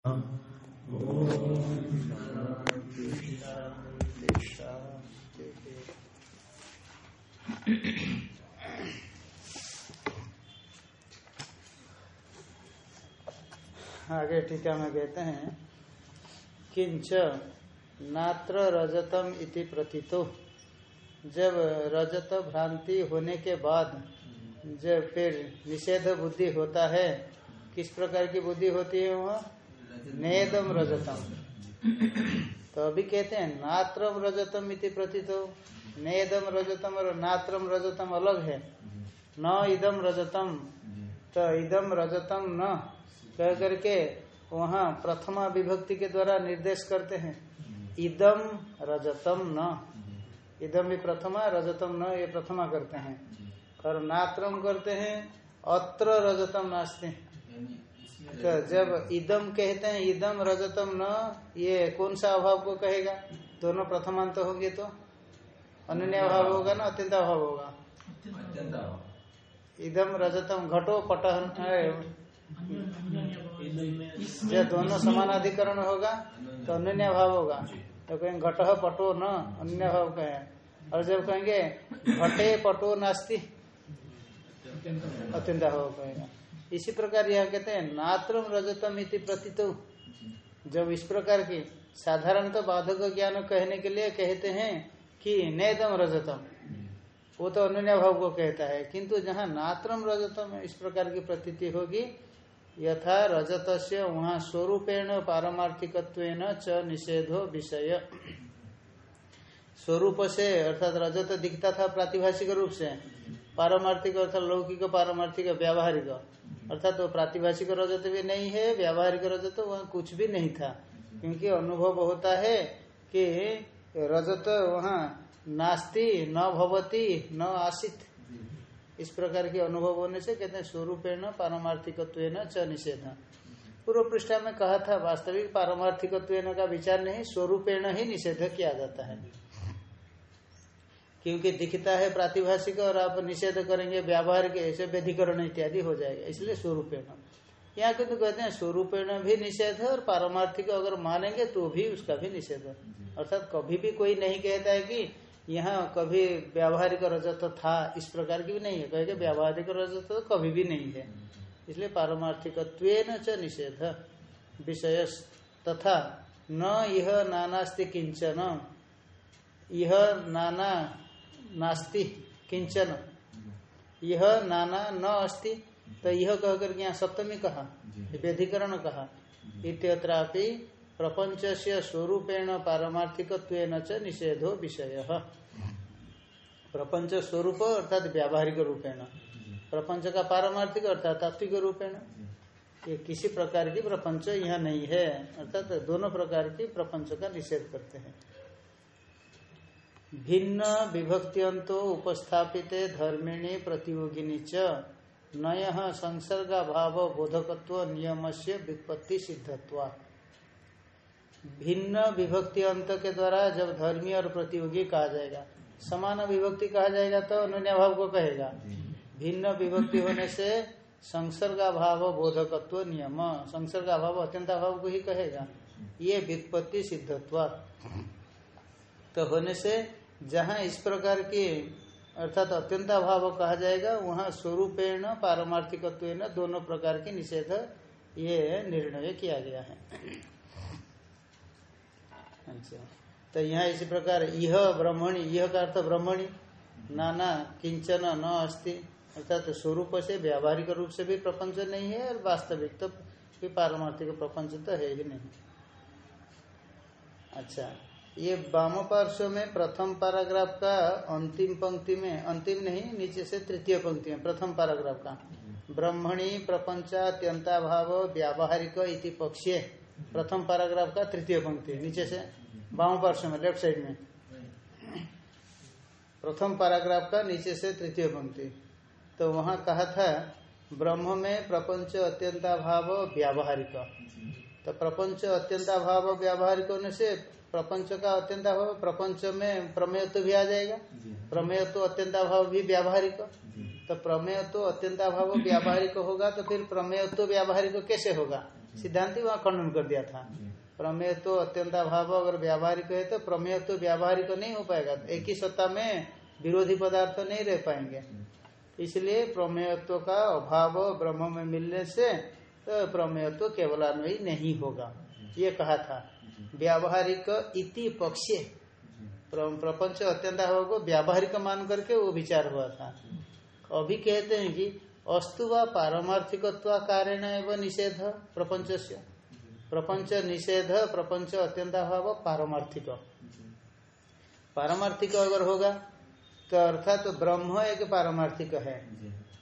आगे टीका में कहते हैं, किंच नात्र रजतम इति प्रतीतो। जब रजत भ्रांति होने के बाद जब फिर निषेध बुद्धि होता है, किस प्रकार की बुद्धि होती है वह? नेदम रजतम तो अभी कहते हैं नात्रम रजतम इति प्रतीतो नेदम रजतम और नात्रम रजतम अलग है। न इदम रजतम तो इदम रजतम न। कह करके वहाँ प्रथमा विभक्ति के द्वारा निर्देश करते हैं इदम रजतम न। इदम भी प्रथमा, रजतम न, ये प्रथमा करते हैं। और नात्रम करते हैं, अत्र रजतम नास्ते। तो जब इदम कहते हैं इदम रजतम न ये कौन सा अभाव को कहेगा? दोनों प्रथमांत होंगे तो? अन्य अभाव होगा ना अत्यंत अभाव होगा? इदम रजतम घटो पटहन जब दोनों समान अधिकरण होगा तो अन्य अभाव होगा। तो कहेंगे घट पटो न अन्य भाव कहे। और जब कहेंगे घटे पटो नास्ती अत्यंत भाव कहेगा। इसी प्रकार यह कहते हैं, नात्रम रजतम इति प्रतीत। जब इस प्रकार की साधारण तो बाधक ज्ञान कहने के लिए कहते हैं कि नेदम रजतम, वो तो अन्य भाव को कहता है, किंतु जहाँ नात्रम रजतम इस प्रकार की प्रतीति होगी, यथा रजत से वहाँ स्वरूपेण पारमार्थिक च निषेधो विषय। स्वरूप से अर्थात रजत दिखता था प्रातिभाषिक रूप से पारमार्थिक अर्थात लौकिक पारमार्थिक व्यावहारिक। अर्थात तो प्रातिभाषिक रजत भी नहीं है, व्यावहारिक रजत वहाँ कुछ भी नहीं था। क्योंकि अनुभव होता है कि रजत वहाँ नास्ति, न भवती, न आसित। इस प्रकार के अनुभव होने से कहते हैं स्वरूपेण पारमार्थिक च निषेध। पूर्व पृष्ठा में कहा था, वास्तविक पारमार्थिक का विचार नहीं, स्वरूपेण ही निषेध किया जाता है। क्योंकि दिखता है प्रातिभाषिक और आप निषेध करेंगे व्यावहारिक ऐसे व्यधिकरण इत्यादि हो जाएगा। इसलिए स्वरूपेण। यहाँ किन्तु कहते हैं स्वरूपेण भी निषेध है और पारमार्थिक अगर मानेंगे तो भी उसका भी निषेध है। अर्थात कभी भी कोई नहीं कहता है कि यहाँ कभी व्यावहारिक रजत था, इस प्रकार की भी नहीं है। कहेगा व्यावहारिक रजत तो कभी भी नहीं है। इसलिए पारमार्थिक निषेध। विषय तथा न यह नानास्ति किंचन यह नाना नास्ति किंचन यह नाना न अस्ति तो यह कह करके यहाँ सप्तमी कहा व्यधिकरण कहा। इत्यत्रापि प्रपंच से स्वरूपेण पारमार्थिक निषेधो विषय। प्रपंच स्वरूप अर्थात व्यावहारिक रूपेण। प्रपंच का पारमार्थिक अर्थात तात्विक रूपेण। ये किसी प्रकार की प्रपंच यहाँ नहीं है अर्थात दोनों प्रकार की प्रपंच का निषेध करते हैं। भिन्न विभक्तियंतो उपस्थापित धर्मिणी प्रतियोगिनी च। नय संसर्गा भाव बोधकत्व नियम से विपत्ति सिद्धत्वा। भिन्न विभक्ति अंत के द्वारा जब धर्मी और प्रतियोगी कहा जाएगा, समान विभक्ति कहा जाएगा तो अन्य भाव को कहेगा। भिन्न विभक्ति होने से संसर्गा भाव बोधकत्व नियम संसर्गा भाव अत्यंत भाव को ही कहेगा। ये विपत्ति सिद्धत्व। तो होने से जहाँ इस प्रकार की, अर्थात अत्यंत भाव कहा जाएगा, वहाँ स्वरूपेण पारमार्थिक दोनों प्रकार की निषेध ये निर्णय किया गया है। अच्छा। तो यहाँ इसी प्रकार यह ब्रह्मणी यह का अर्थ ब्रह्मणी, नाना किंचन न अस्ति, अर्थात तो स्वरूप से व्यावहारिक रूप से भी प्रपंच नहीं है और वास्तविक तो पारमार्थिक प्रपंच तो है ही नहीं। अच्छा। ये वाम पार्श्व में प्रथम पैराग्राफ का अंतिम पंक्ति में, अंतिम नहीं, नीचे से तृतीय पंक्ति में, प्रथम पैराग्राफ का। ब्रह्मणी प्रपंचात्यंता भाव व्यावहारिक इति पक्षे, प्रथम पैराग्राफ का तृतीय पंक्ति, नीचे से बाम पार्श्व में लेफ़्ट साइड में। प्रथम पैराग्राफ का नीचे से तृतीय पंक्ति। तो वहाँ कहा था, ब्रह्म में प्रपंच अत्यंताभाव, व्यावहारिक। तो प्रपंच अत्यंताभाव, व्यावहारिक होने से प्रपंच का अत्यंताभाव प्रपंच में प्रमेयत्व भी आ जाएगा। प्रमेयत्व अत्यंताभाव भी व्यावहारिक तो प्रमेयत्व अत्यंताभाव व्यावहारिक होगा तो फिर प्रमेयत्व व्यावहारिक कैसे होगा? सिद्धांति वहाँ खंडन कर दिया था। प्रमेय तो अत्यंता अभाव अगर व्यावहारिक है तो प्रमेय तो व्यावहारिक नहीं हो पाएगा। एक ही सत्ता में विरोधी पदार्थ नहीं रह पाएँगे। इसलिए प्रमेयत्व का अभाव ब्रह्म में मिलने से तो प्रमेयत्व केवल केवलान्वयी नहीं होगा। ये कहा था। व्यावहारिक इति पक्षे। प्रपंच अत्यंत को व्यावहारिक मान करके वो विचार हुआ था। अभी कहते हैं कि अस्तु व पारमार्थिक कारण एवं निषेध प्रपंच से प्रपंच निषेध प्रपंच अत्यंताभाव पारमार्थिक। पारमार्थिक अगर होगा तो अर्थात तो ब्रह्म एक पारमार्थिक है।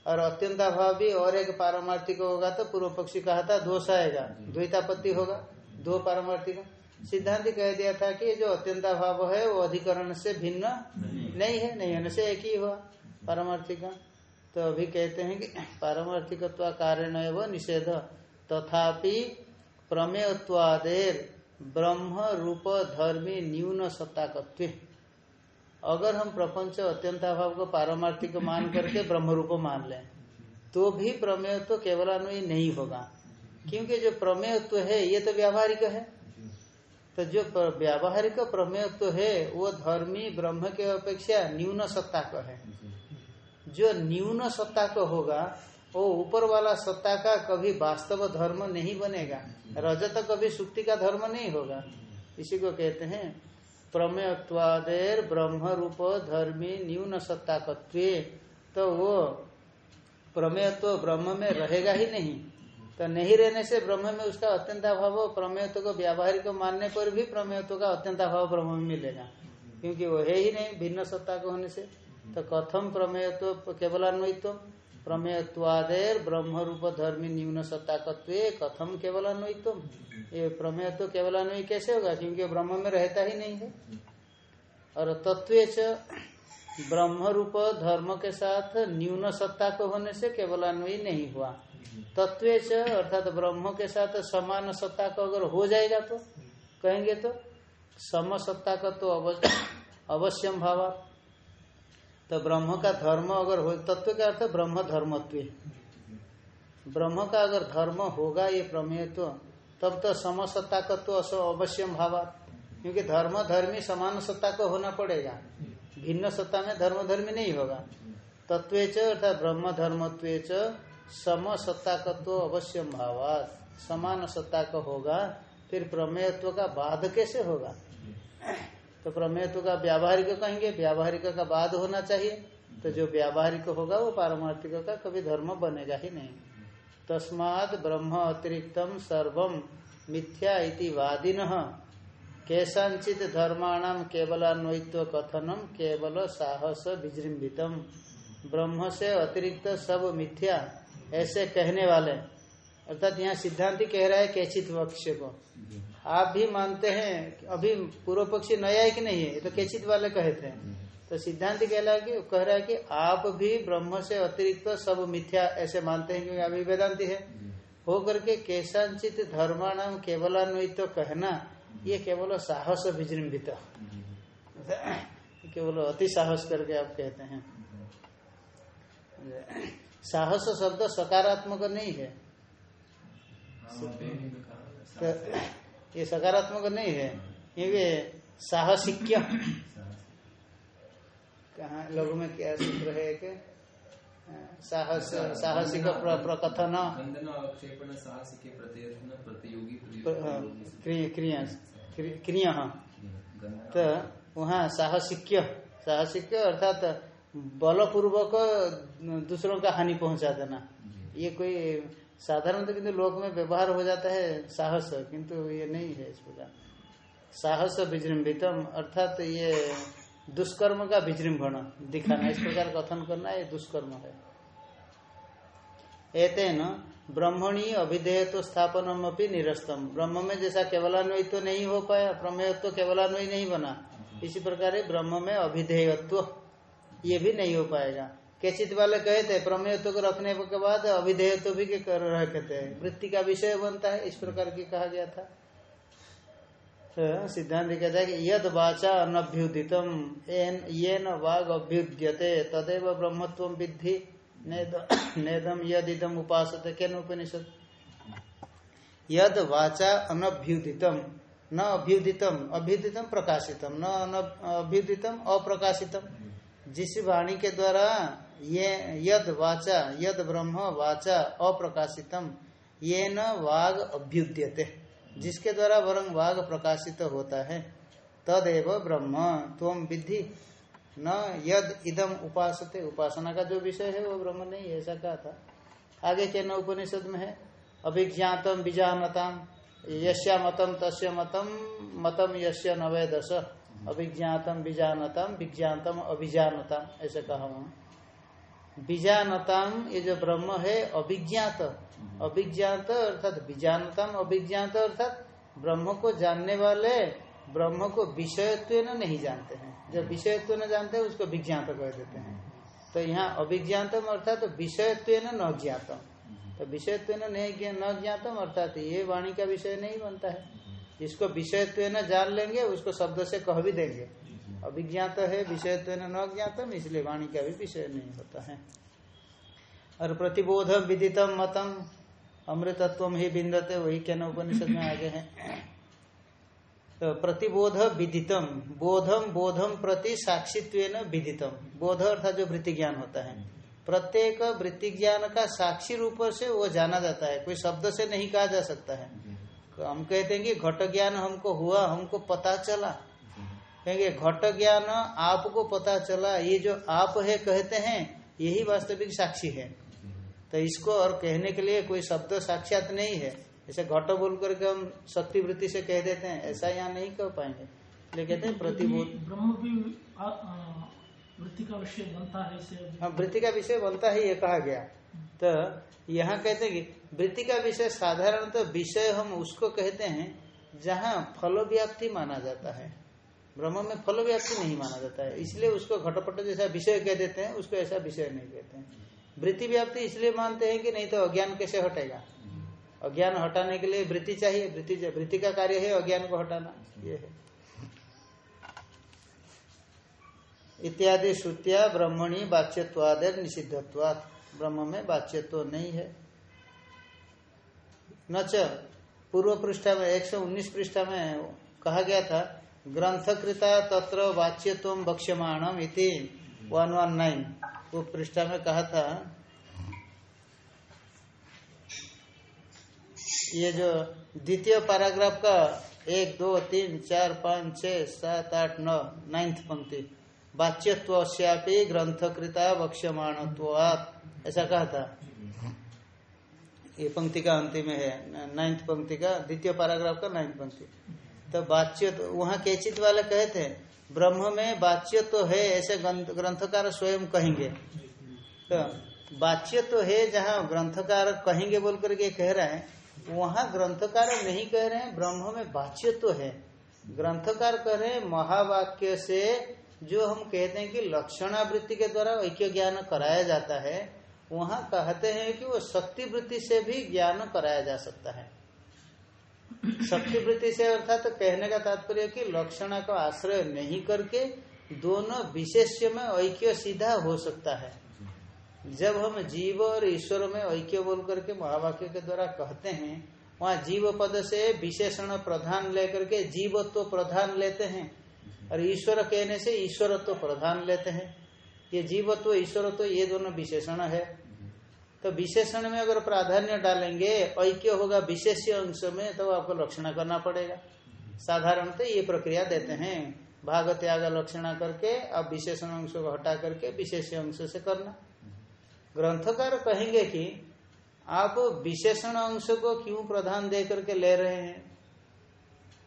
और अत्यंताभाव भी और एक पारमार्थिक होगा तो पूर्व पक्षी कहा था दोष आएगा। द्वैतापत्ति होगा दो पारमार्थिक। सिद्धांत कह दिया था कि जो अत्यंताभाव है, वो अधिकरण से भिन्न नहीं नहीं है, नहीं होने से एक ही हुआ, पारमार्थिक। तो अभी कहते हैं कि पारमार्थिक कारण एवं निषेध, तथापि प्रमेयत्वादेर ब्रह्म रूप धर्मी न्यून सत्ताकत्व अगर हम प्रपंच अत्यंताभाव को पारमार्थिक मान करके ब्रह्म रूप मान लें तो भी प्रमेयत्व तो केवलान्वयी नहीं होगा, क्योंकि जो प्रमेयत्व है, ये तो व्यावहारिक है। तो जो व्यावहारिक प्रमेयत्व है, वो धर्मी ब्रह्म के अपेक्षा न्यून सत्ता का है। जो न्यून सत्ता का होगा, वो ऊपर वाला सत्ता का कभी वास्तव धर्म नहीं बनेगा। रजत कभी सुक्ति का धर्म नहीं होगा। इसी को कहते हैं, प्रमेयत्वादेर ब्रह्म रूप धर्मी न्यून सत्ता तो वो प्रमेयत्व ब्रह्म में रहेगा ही नहीं। तो नहीं रहने से ब्रह्म में उसका अत्यंताभाव प्रमेयत्व को व्यावहारिक मानने पर भी प्रमेयत्व का अत्यंताभाव ब्रह्म में मिलेगा। क्योंकि वो है ही नहीं, भिन्न सत्ता को होने से। तो कथम प्रमेयत्व केवलान्वित्व प्रमेयत्वादेर ब्रह्म रूप धर्मी न्यून सत्ता तत्व कथम केवल केवलान्वित्व ये प्रमेयत्व केवलान्वयी कैसे होगा? क्योंकि ब्रह्म में रहता ही नहीं है। और तत्व ब्रह्म रूप धर्म के साथ न्यून सत्ता को होने से केवलान्वयी नहीं हुआ। तत्व अर्थात ब्रह्म के साथ समान सत्ता को अगर हो जाएगा तो? कहेंगे तो? सम सत्ता का तो अवश्यम भाव। तो ब्रह्म का धर्म अगर हो, तत्व का अर्थ ब्रह्म धर्मत्व ब्रह्म का अगर धर्म होगा ये प्रमेय तो तब तो समसत्ता का तो अवश्यम भाव। क्योंकि धर्म धर्मी समान सत्ता को होना पड़ेगा। भिन्न सत्ता में धर्म धर्मी नहीं होगा। तत्व अर्थात ब्रह्म धर्मत्व सम सत्ता का तो अवश्यम भाव समान सत्ता का होगा, फिर प्रमेयत्व का बाध कैसे होगा? तो प्रमेयत्व का व्यावहारिक कहेंगे, व्यावहारिक का बाद होना चाहिए। तो जो व्यावहारिक होगा, वो पारमार्थिक का कभी धर्म बनेगा ही नहीं। तस्माद ब्रह्म अतिरिक्तम सर्वम मिथ्या इति वादिन। केशाचित धर्माणाम केवलान्वित्व कथनम केवल साहस विजृंभितम ब्रह्म से अतिरिक्त सब मिथ्या। ऐसे कहने वाले अर्थात यहाँ सिद्धांति कह रहा है कैचित पक्ष को। आप भी मानते हैं अभी पूर्व पक्षी नया है कि नहीं है? तो कैचित वाले कहे थे। तो सिद्धांत कहला कि, कह रहा है कि आप भी ब्रह्म से अतिरिक्त तो सब मिथ्या ऐसे मानते हैं क्योंकि अभी वेदांति है। हो करके केशांचित धर्माणाम केवलान्वित तो कहना, ये केवल साहस विजृंभित। केवल अति साहस करके आप कहते हैं। साहस शब्द सकारात्मक नहीं है। तो ये सकारात्मक नहीं है क्योंकि साहसिक्य। कहा लोगों में क्या सूत्र है कि साहस साहसिक प्रकथन। क्रिया क्रिया तो वहाँ साहसिक्य साहसिक्य अर्थात बलपूर्वक दूसरों का हानि पहुँचा देना। ये कोई साधारण तो किंतु लोक में व्यवहार हो जाता है साहस किंतु ये नहीं है इस प्रकार साहस विजृंभितम अर्थात तो ये दुष्कर्म का विजृंभण दिखाना इस प्रकार कथन करना ये दुष्कर्म है। एतेन ब्रह्मणी अभिधेय तो स्थापनम अपनी निरस्तम। ब्रह्म में जैसा केवलान्वय तो नहीं हो पाया प्रमेयत्व तो केवलान्वय नहीं बना। इसी प्रकार ब्रह्म में अभिधेयत्व ये भी नहीं हो पाएगा। केचित वाले कहते हैं प्रमेयत्व को रखने के बाद अभिधेयत्व भी कर रखते हैं। वृत्ति का विषय बनता है, इस प्रकार की कहा गया था। तो सिद्धांत कहता है कि यद वाचा अनभ्युदितम ये न अभ्युद्यते, तदेव ब्रह्मत्व विद्धि नेदम यद इदम उपास उपनिषद यद वाचा अनभ्युदितम, न अभ्युदितम अभ्युदितम प्रकाशितम, न अभ्युदितम अप्रकाशितम। जिस वाणी के द्वारा ये यद वाचा, यद ब्रह्म वाचा अप्रकाशितम ये न वाग अभ्युद्यते। जिसके द्वारा वरंग वाग प्रकाशित होता है, तदेव ब्रह्म तुम विधि न यद इदम उपासते, उपासना का जो विषय है वो ब्रह्म नहीं, ऐसा कहा था। आगे के न उपनिषद में है, अभिज्ञातम बीजानताम यश्या मतम तस्य मतम मतम यश्य नवे दश अभिज्ञातम बीजानतम विज्ञातम अभिजानतम ऐसे कहा वहाँ बीजानतम ये जो ब्रह्म है अभिज्ञात। अभिज्ञात अर्थात बीजानतम अभिज्ञात अर्थात ब्रह्म को जानने वाले ब्रह्म को विषयत्व नहीं जानते हैं। जो विषयत्व न जानते हैं उसको विज्ञात कर देते हैं। तो यहाँ अभिज्ञातम अर्थात विषयत्व न ज्ञातम तो विषयत्व न ज्ञातम अर्थात ये वाणी का विषय नहीं बनता है। जिसको विषयत्व न जान लेंगे, उसको शब्द से कह भी देंगे। अभिज्ञात है विषयत्व न ज्ञातम, इसलिए वाणी का भी विषय नहीं होता है। और प्रतिबोध विदितम मतम, अमृतत्व ही बिंदते वही क्या उपनिषद में आगे हैं। तो प्रतिबोध विदितम बोधम बोधम प्रति साक्षित्व विदितम बोध अर्थात जो वृत्ति ज्ञान होता है। प्रत्येक वृत्ति ज्ञान का साक्षी रूप से वो जाना जाता है। कोई शब्द से नहीं कहा जा सकता है। तो हम कहते हैं कि घट ज्ञान हमको हुआ हमको पता चला। कहेंगे घट ज्ञान आपको पता चला ये जो आप है कहते हैं यही वास्तविक साक्षी है। तो इसको और कहने के लिए कोई शब्द साक्षात नहीं है। जैसे घट बोल करके हम शक्ति वृत्ति से कह देते हैं ऐसा यहाँ नहीं कह पाएँगे। इसलिए कहते हैं प्रतिबोध। ब्रह्म भी वृत्ति का विषय बनता है हाँ वृत्ति का विषय बनता है ये कहा गया। तो यहाँ कहते हैं कि वृत्ति का विषय साधारणतः तो विषय हम उसको कहते हैं जहाँ फल व्याप्ति माना जाता है। ब्रह्म में फल व्याप्ति नहीं माना जाता है। इसलिए उसको घटपट जैसा विषय कह देते हैं, उसको ऐसा विषय नहीं कहते हैं। वृत्ति व्याप्ति इसलिए मानते हैं कि नहीं तो अज्ञान कैसे हटेगा? अज्ञान हटाने के लिए वृत्ति चाहिए। वृत्ति वृत्ति का कार्य है अज्ञान को हटाना। ये है। इत्यादि श्रुतिया ब्रह्मणी बाच्यवाद निषिद्धत्वात्। ब्रह्म में बाच्यत्व नहीं है। न पूर्व पृष्ठा में 119 पृष्ठा में कहा गया था, ग्रंथकृता तत्र वाच्यत्व बक्ष्यमाणम इति वन वन नाइन वो पृष्ठा में कहा था। ये जो द्वितीय पैराग्राफ का, एक, दो, तीन, चार, पाँच, छह, सात, आठ, नौ, नाइन्थ पंक्ति वाच्यत्वी ग्रंथकृता वक्ष्यमाण ऐसा कहा था। ये पंक्ति का अंतिम है नाइन्थ पंक्ति का, द्वितीय पैराग्राफ का नाइन्थ पंक्ति। तो बाच्य तो वहाँ केचित वाले कहे थे ब्रह्म में बाच्य तो है ऐसे ग्रंथकार स्वयं कहेंगे। तो बाच्य तो है जहाँ ग्रंथकार कहेंगे बोल करके कह रहा है, वहाँ ग्रंथकार नहीं कह रहे हैं, ब्रह्म में बाच्य तो है। ग्रंथकार कह रहे हैं, महावाक्य से जो हम कहते हैं कि लक्षणावृत्ति के द्वारा ऐक्य ज्ञान कराया जाता है वहाँ कहते हैं कि वो शक्ति वृत्ति से भी ज्ञान कराया जा सकता है। शक्ति वृत्ति से अर्थात तो कहने का तात्पर्य कि लक्षणा का आश्रय नहीं करके दोनों विशेष्य में ऐक्य सीधा हो सकता है। जब हम जीव और ईश्वर में ऐक्य बोल करके महावाक्य के द्वारा कहते हैं, वहाँ जीव पद से विशेषण प्रधान लेकर के जीवत्व तो प्रधान लेते हैं और ईश्वर कहने से ईश्वरत्व तो प्रधान लेते हैं। ये जीवत्व, ईश्वरत्व, ये दोनों विशेषण है। तो विशेषण में अगर प्राधान्य डालेंगे, ऐक्य होगा विशेष अंश में तो आपको लक्षणा करना पड़ेगा। साधारणतः ये प्रक्रिया देते हैं। भाग त्याग लक्षणा करके, अब विशेषण अंश को हटा करके विशेष अंश से करना। ग्रंथकार कहेंगे कि आप विशेषण अंश को क्यों प्रधान दे करके ले रहे हैं?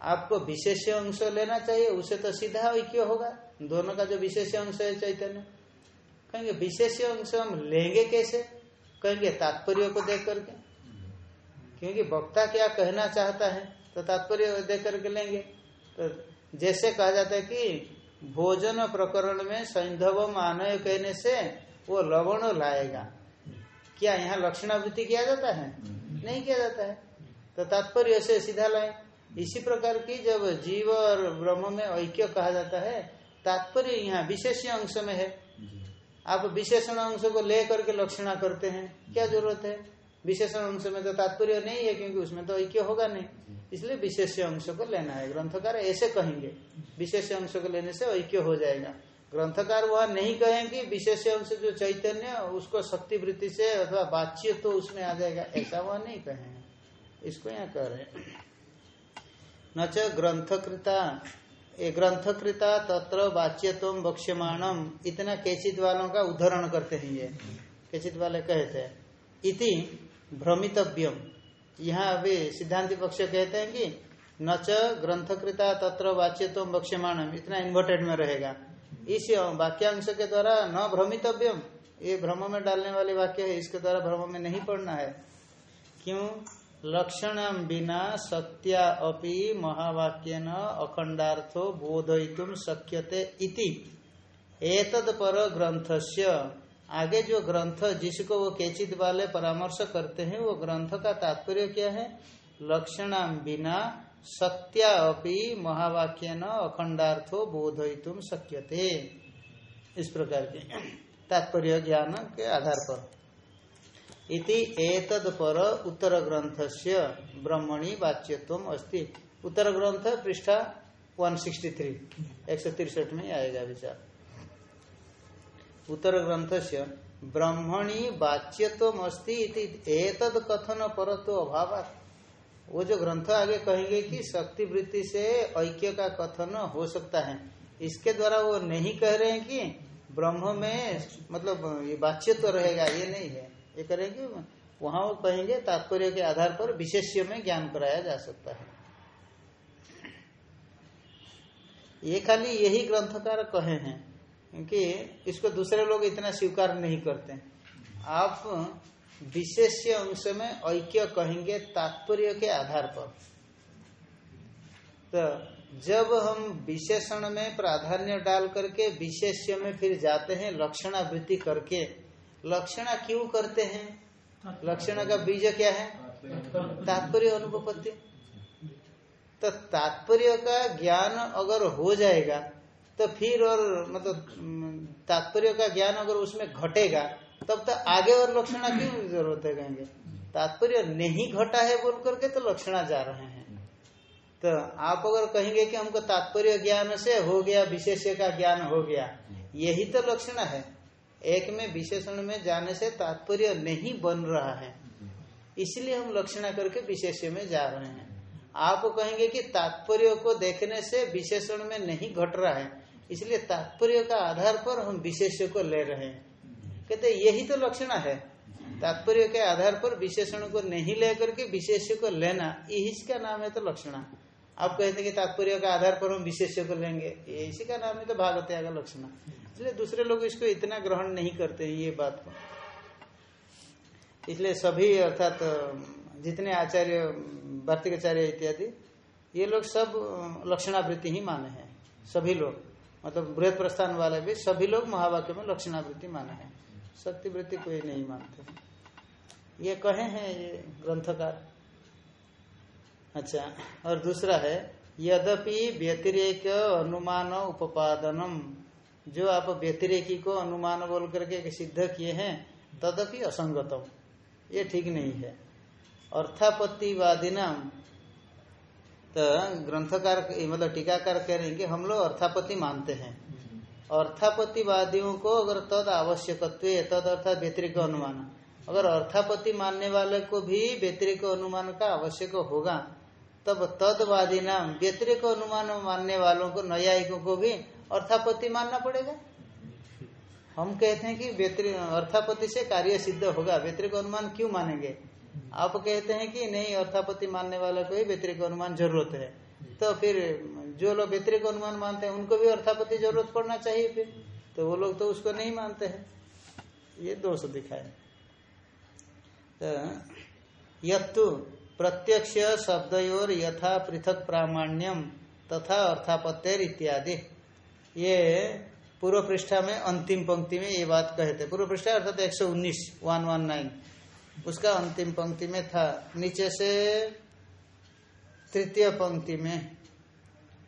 आपको विशेष अंश लेना चाहिए, उसे तो सीधा ऐक्य होगा। दोनों का जो विशेष अंश है, चैतन्य। कहेंगे विशेष अंश हम लेंगे कैसे? कहेंगे, तात्पर्य को देख करके। क्योंकि वक्ता क्या कहना चाहता है तो तात्पर्य देख करके लेंगे। तो जैसे कहा जाता है कि भोजन प्रकरण में सैंधव मानव कहने से वो लवण लाएगा। क्या यहाँ लक्षणावृत्ति किया जाता है? नहीं किया जाता है। तो तात्पर्य से सीधा लाए। इसी प्रकार की जब जीव और ब्रह्म में ऐक्य कहा जाता है, तात्पर्य यहाँ विशेष अंश में है। आप विशेषण अंश को ले करके लक्षणा करते हैं, क्या ज़रूरत है? विशेषण अंश में तो तात्पर्य नहीं है, क्योंकि उसमें तो ऐक्य होगा नहीं। इसलिए विशेष अंश को लेना है। ग्रंथकार ऐसे कहेंगे, विशेष अंश को लेने से ऐक्य हो जाएगा। ग्रंथकार वह नहीं कहेंगे, विशेष अंश जो चैतन्य, उसको शक्ति वृत्ति से अथवा बातचीत तो उसमें आ जाएगा, ऐसा वह नहीं कहेंगे। इसको यहाँ कह रहे न ग्रंथकृता। ग्रंथकृता तत्र वाच्यत्व बक्ष्यमाणम इतना केचित वालों का उदाहरण करते हैं ये। केचित वाले कहते हैं, इति भ्रमितव्यम यहाँ अभी सिद्धांति पक्ष कहते हैं कि न च ग्रंथकृता तत्र वाच्यत्व बक्ष्यमाणम इतना इन्वर्टेड में रहेगा। इस वाक्यांश के द्वारा न भ्रमितव्यम ये भ्रम में डालने वाले वाक्य है, इसके द्वारा भ्रम में नहीं पढ़ना है। क्यों? लक्षण बिना सत्या अपि महावाक्य न अखंडार्थो बोधयितुम शक्यते इति। एतद पर ग्रंथस्य आगे जो ग्रंथ, जिसको वो केचित वाले परामर्श करते हैं, वो ग्रंथ का तात्पर्य क्या है? लक्षणाम बिना सत्या अपि महावाक्य न अखंडार्थो बोधयितुम शक्यते। इस प्रकार के तात्पर्य ज्ञान के आधार पर। इति एतद पर उत्तर ग्रंथ से ब्रह्मणी वाच्यत्व अस्ति। उत्तर ग्रंथ पृष्ठा 163 एक सौ तिरसठ में आएगा विचार। उत्तर ग्रंथ से ब्रह्मणी वाच्यत्व अस्ति एतद कथन पर तो अभाव वो जो ग्रंथ आगे कहेंगे कि शक्ति वृत्ति से ऐक्य का कथन हो सकता है। इसके द्वारा वो नहीं कह रहे हैं कि ब्रह्म में मतलब ये तो रहेगा, ये नहीं है। ये करेंगे, वहाँ वो कहेंगे, तात्पर्य के आधार पर विशेष्य में ज्ञान कराया जा सकता है। ये खाली यही ग्रंथकार कहे हैं क्योंकि इसको दूसरे लोग इतना स्वीकार नहीं करते। आप विशेष्य अंश में ऐक्य कहेंगे तात्पर्य के आधार पर। तो जब हम विशेषण में प्राधान्य डाल करके विशेष्य में फिर जाते हैं, लक्षणावृत्ति करके लक्षणा क्यों करते हैं? लक्षण का बीज क्या है? तात्पर्य अनुपत्ति तो तात्पर्य का ज्ञान अगर हो जाएगा तो फिर और मतलब तात्पर्य का ज्ञान अगर उसमें घटेगा, तब तो आगे और लक्षणा क्यों ज़रूरत है कहेंगे। तात्पर्य नहीं घटा है बोल करके तो लक्षणा जा रहे हैं। तो आप अगर कहेंगे कि हमको तात्पर्य ज्ञान से हो गया विशेष्य का ज्ञान हो गया, यही तो लक्षण है। एक में विशेषण में जाने से तात्पर्य नहीं बन रहा है। इसलिए हम लक्षणा करके विशेष्य में जा रहे हैं। आप कहेंगे कि तात्पर्य को देखने से विशेषण में नहीं घट रहा है। इसलिए तात्पर्य का आधार पर हम विशेष्य को ले रहे हैं। कहते यही तो लक्षण है। तात्पर्य के आधार पर विशेषण को नहीं लेकर के विशेष्य को लेना इसका नाम है तो लक्षणा। आप कहते हैं कि तात्पर्य का आधार पर हम विशेष्य को लेंगे। ये इसी का नाम है तो भागवत का लक्षणा। इसलिए दूसरे लोग इसको इतना ग्रहण नहीं करते ये बात को। इसलिए सभी, अर्थात, जितने आचार्य आचार्य इत्यादि, ये लोग सब लक्षणावृत्ति ही माने हैं। सभी लोग मतलब बृहद प्रस्थान वाले भी सभी लोग महावाक्य में लक्षणावृत्ति माने हैं। शक्ति वृत्ति कोई नहीं मानते। ये कहे हैं ये ग्रंथकार। अच्छा और दूसरा है, यद्यपि व्यतिरेक अनुमान उपादनम जो आप व्यतिरेकी को अनुमान बोल करके सिद्ध किए हैं, तदपि असंगतम, ये ठीक नहीं है। अर्थापत्तिवादी नाम तो ग्रंथकार मतलब टीकाकार कह रहे हैं कि हम लोग अर्थापति मानते हैं। अर्थापत्तिवादियों को अगर तद आवश्यकत्व, तद अर्थात व्यतिरिक अनुमान, अगर अर्थापति मानने वाले को भी व्यतिरिक अनुमान का आवश्यक होगा तब तदवादी नाम व्यतिरिक अनुमान मानने वालों को, न्यायिकों को भी अर्थापति मानना पड़ेगा। हम कहते हैं कि अर्थापति से कार्य सिद्ध होगा, व्यतिरिक अनुमान क्यों मानेंगे? आप कहते हैं कि नहीं अर्थापति मानने वाले को ही व्यतिरिक अनुमान ज़रूरत है। तो फिर जो लोग व्यतिरिक अनुमान मानते हैं, उनको भी अर्थापति ज़रूरत पड़ना चाहिए फिर। तो वो लोग तो उसको नहीं मानते हैं। ये दोष दिखाए। तो प्रत्यक्ष शब्दोर यथा पृथक प्रामाण्यम तथा अर्थापत्तिर इत्यादि। ये पूर्व पृष्ठा में अंतिम पंक्ति में ये बात कहे थे। पूर्व पृष्ठा अर्थात एक सौ उन्नीस वन वन नाइन उसका अंतिम पंक्ति में था। नीचे से तृतीय पंक्ति में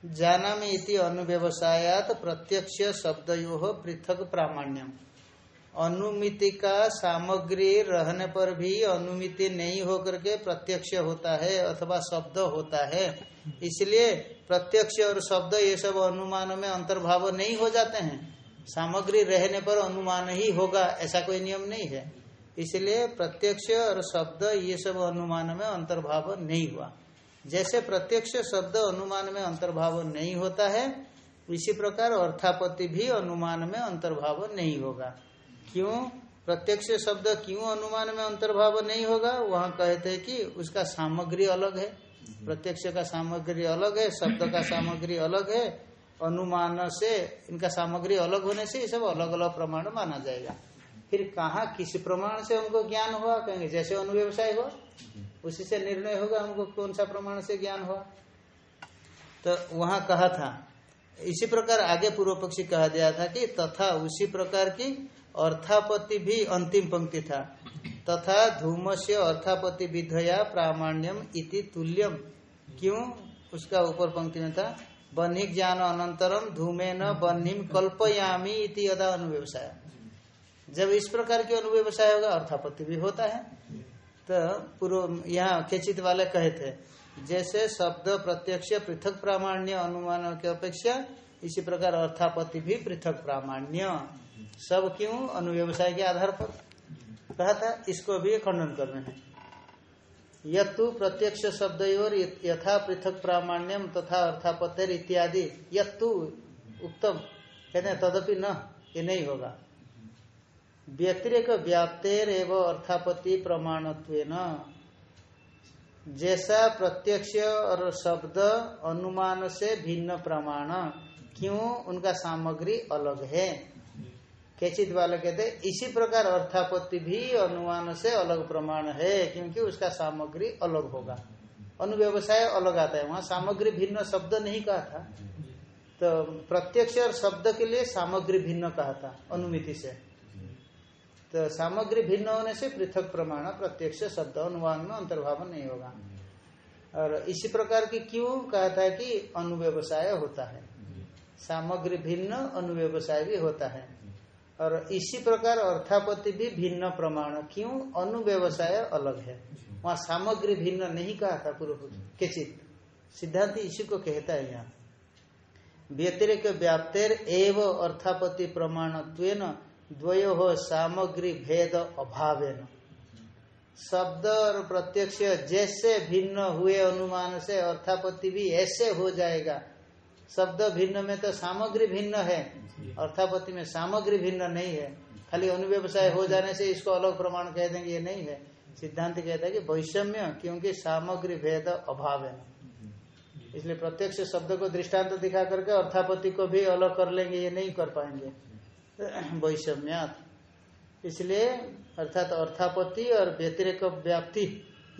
जाना में इति अनुव्यवसायात प्रत्यक्ष शब्दयो पृथक प्रामाण्यम। अनुमिति का सामग्री रहने पर भी अनुमिति नहीं होकर के प्रत्यक्ष होता है अथवा शब्द होता है। इसलिए प्रत्यक्ष और शब्द ये सब अनुमान में अंतर्भाव नहीं हो जाते हैं। सामग्री रहने पर अनुमान ही होगा, ऐसा कोई नियम नहीं है। इसलिए प्रत्यक्ष और शब्द ये सब अनुमान में अंतर्भाव नहीं हुआ। जैसे प्रत्यक्ष शब्द अनुमान में अंतर्भाव नहीं होता है, इसी प्रकार अर्थापत्ति भी अनुमान में अंतर्भाव नहीं होगा। क्यों? प्रत्यक्ष शब्द क्यों अनुमान में अंतर्भाव नहीं होगा? वहाँ कहते हैं कि उसका सामग्री अलग है। प्रत्यक्ष का सामग्री अलग है, शब्द का सामग्री अलग है, अनुमान से इनका सामग्री अलग होने से ये सब अलग अलग प्रमाण माना जाएगा। फिर कहा, किस प्रमाण से हमको ज्ञान हुआ? कहेंगे, जैसे अनुव्यवसाय हुआ, उसी से निर्णय होगा हमको कौन सा प्रमाण से ज्ञान हुआ। तो वहाँ कहा था, इसी प्रकार आगे पूर्व पक्षी कहा दिया था कि तथा उसी प्रकार की अर्थापत्ति भी अंतिम पंक्ति था। तथा धूम से अर्थापत्ति विधया प्रामाण्यम इति तुल्यम। क्यों? उसका ऊपर पंक्ति में था। बन्ही ज्ञान अनंतरम धूमे न बन्हीम कल्पयामी इति यदा अनुव्यवसाय। जब इस प्रकार के अनुव्यवसाय होगा, अर्थापत्ति भी होता है। तो पूर्व यहाँ खेचित वाले कहे थे, जैसे शब्द प्रत्यक्ष पृथक प्रामाण्य अनुमान के अपेक्षा, इसी प्रकार अर्थापत्ति भी पृथक प्रामाण्य। सब क्यों अनुव्यवसाय के आधार पर? कहा था इसको भी खंडन करने हैं। यत्तु प्रत्यक्ष शब्द यथा पृथक प्रामाण्यम तथा अर्थापत्तर इत्यादि। यत्तु उत्तम। कहते हैं, तदपि न, ये नहीं होगा। व्यतिरिक व्याप्तेर एवं अर्थापत्ति प्रमाणत्व जैसा प्रत्यक्ष और शब्द अनुमान से भिन्न प्रमाण, क्यों? उनका सामग्री अलग है। केचित वाले कहते इसी प्रकार अर्थापत्ति भी अनुमान से अलग प्रमाण है, क्योंकि उसका सामग्री अलग होगा। अनुव्यवसाय अलग आता है। वहाँ सामग्री भिन्न शब्द नहीं कहा था। तो प्रत्यक्ष और शब्द के लिए सामग्री भिन्न कहा था, अनुमिति से। तो सामग्री भिन्न होने से पृथक प्रमाण, प्रत्यक्ष शब्द, अनुमान में अंतर्भाव नहीं होगा। और इसी प्रकार की क्यों कहा था कि अनुव्यवसाय होता है। सामग्री भिन्न, अनुव्यवसाय भी होता है। और इसी प्रकार अर्थापत्ति भी भिन्न प्रमाण। क्यों? अनुव्यवसाय अलग है। वहाँ सामग्री भिन्न नहीं कहा था पूर्व किचित। सिद्धांत इसी को कहता है यहाँ। व्यतिरिक व्याप्तेर एव अर्थापत्ति प्रमाण द्वयो सामग्री भेद अभाव शब्द और प्रत्यक्ष जैसे भिन्न हुए अनुमान से अर्थापत्ति भी ऐसे हो जाएगा शब्द भिन्न में तो सामग्री भिन्न है। अर्थापत्ति में सामग्री भिन्न नहीं है। खाली अनुव्यवसाय हो जाने से इसको अलग प्रमाण कह देंगे ये नहीं है। सिद्धांत कहता है कि वैषम्य क्योंकि सामग्री भेद अभाव है। इसलिए प्रत्यक्ष शब्द को दृष्टांत दिखा करके अर्थापत्ति को भी अलग कर लेंगे ये नहीं कर पाएँगे। वैषम्यात। इसलिए अर्थात अर्थापत्ति और व्यतिरिक व्याप्ति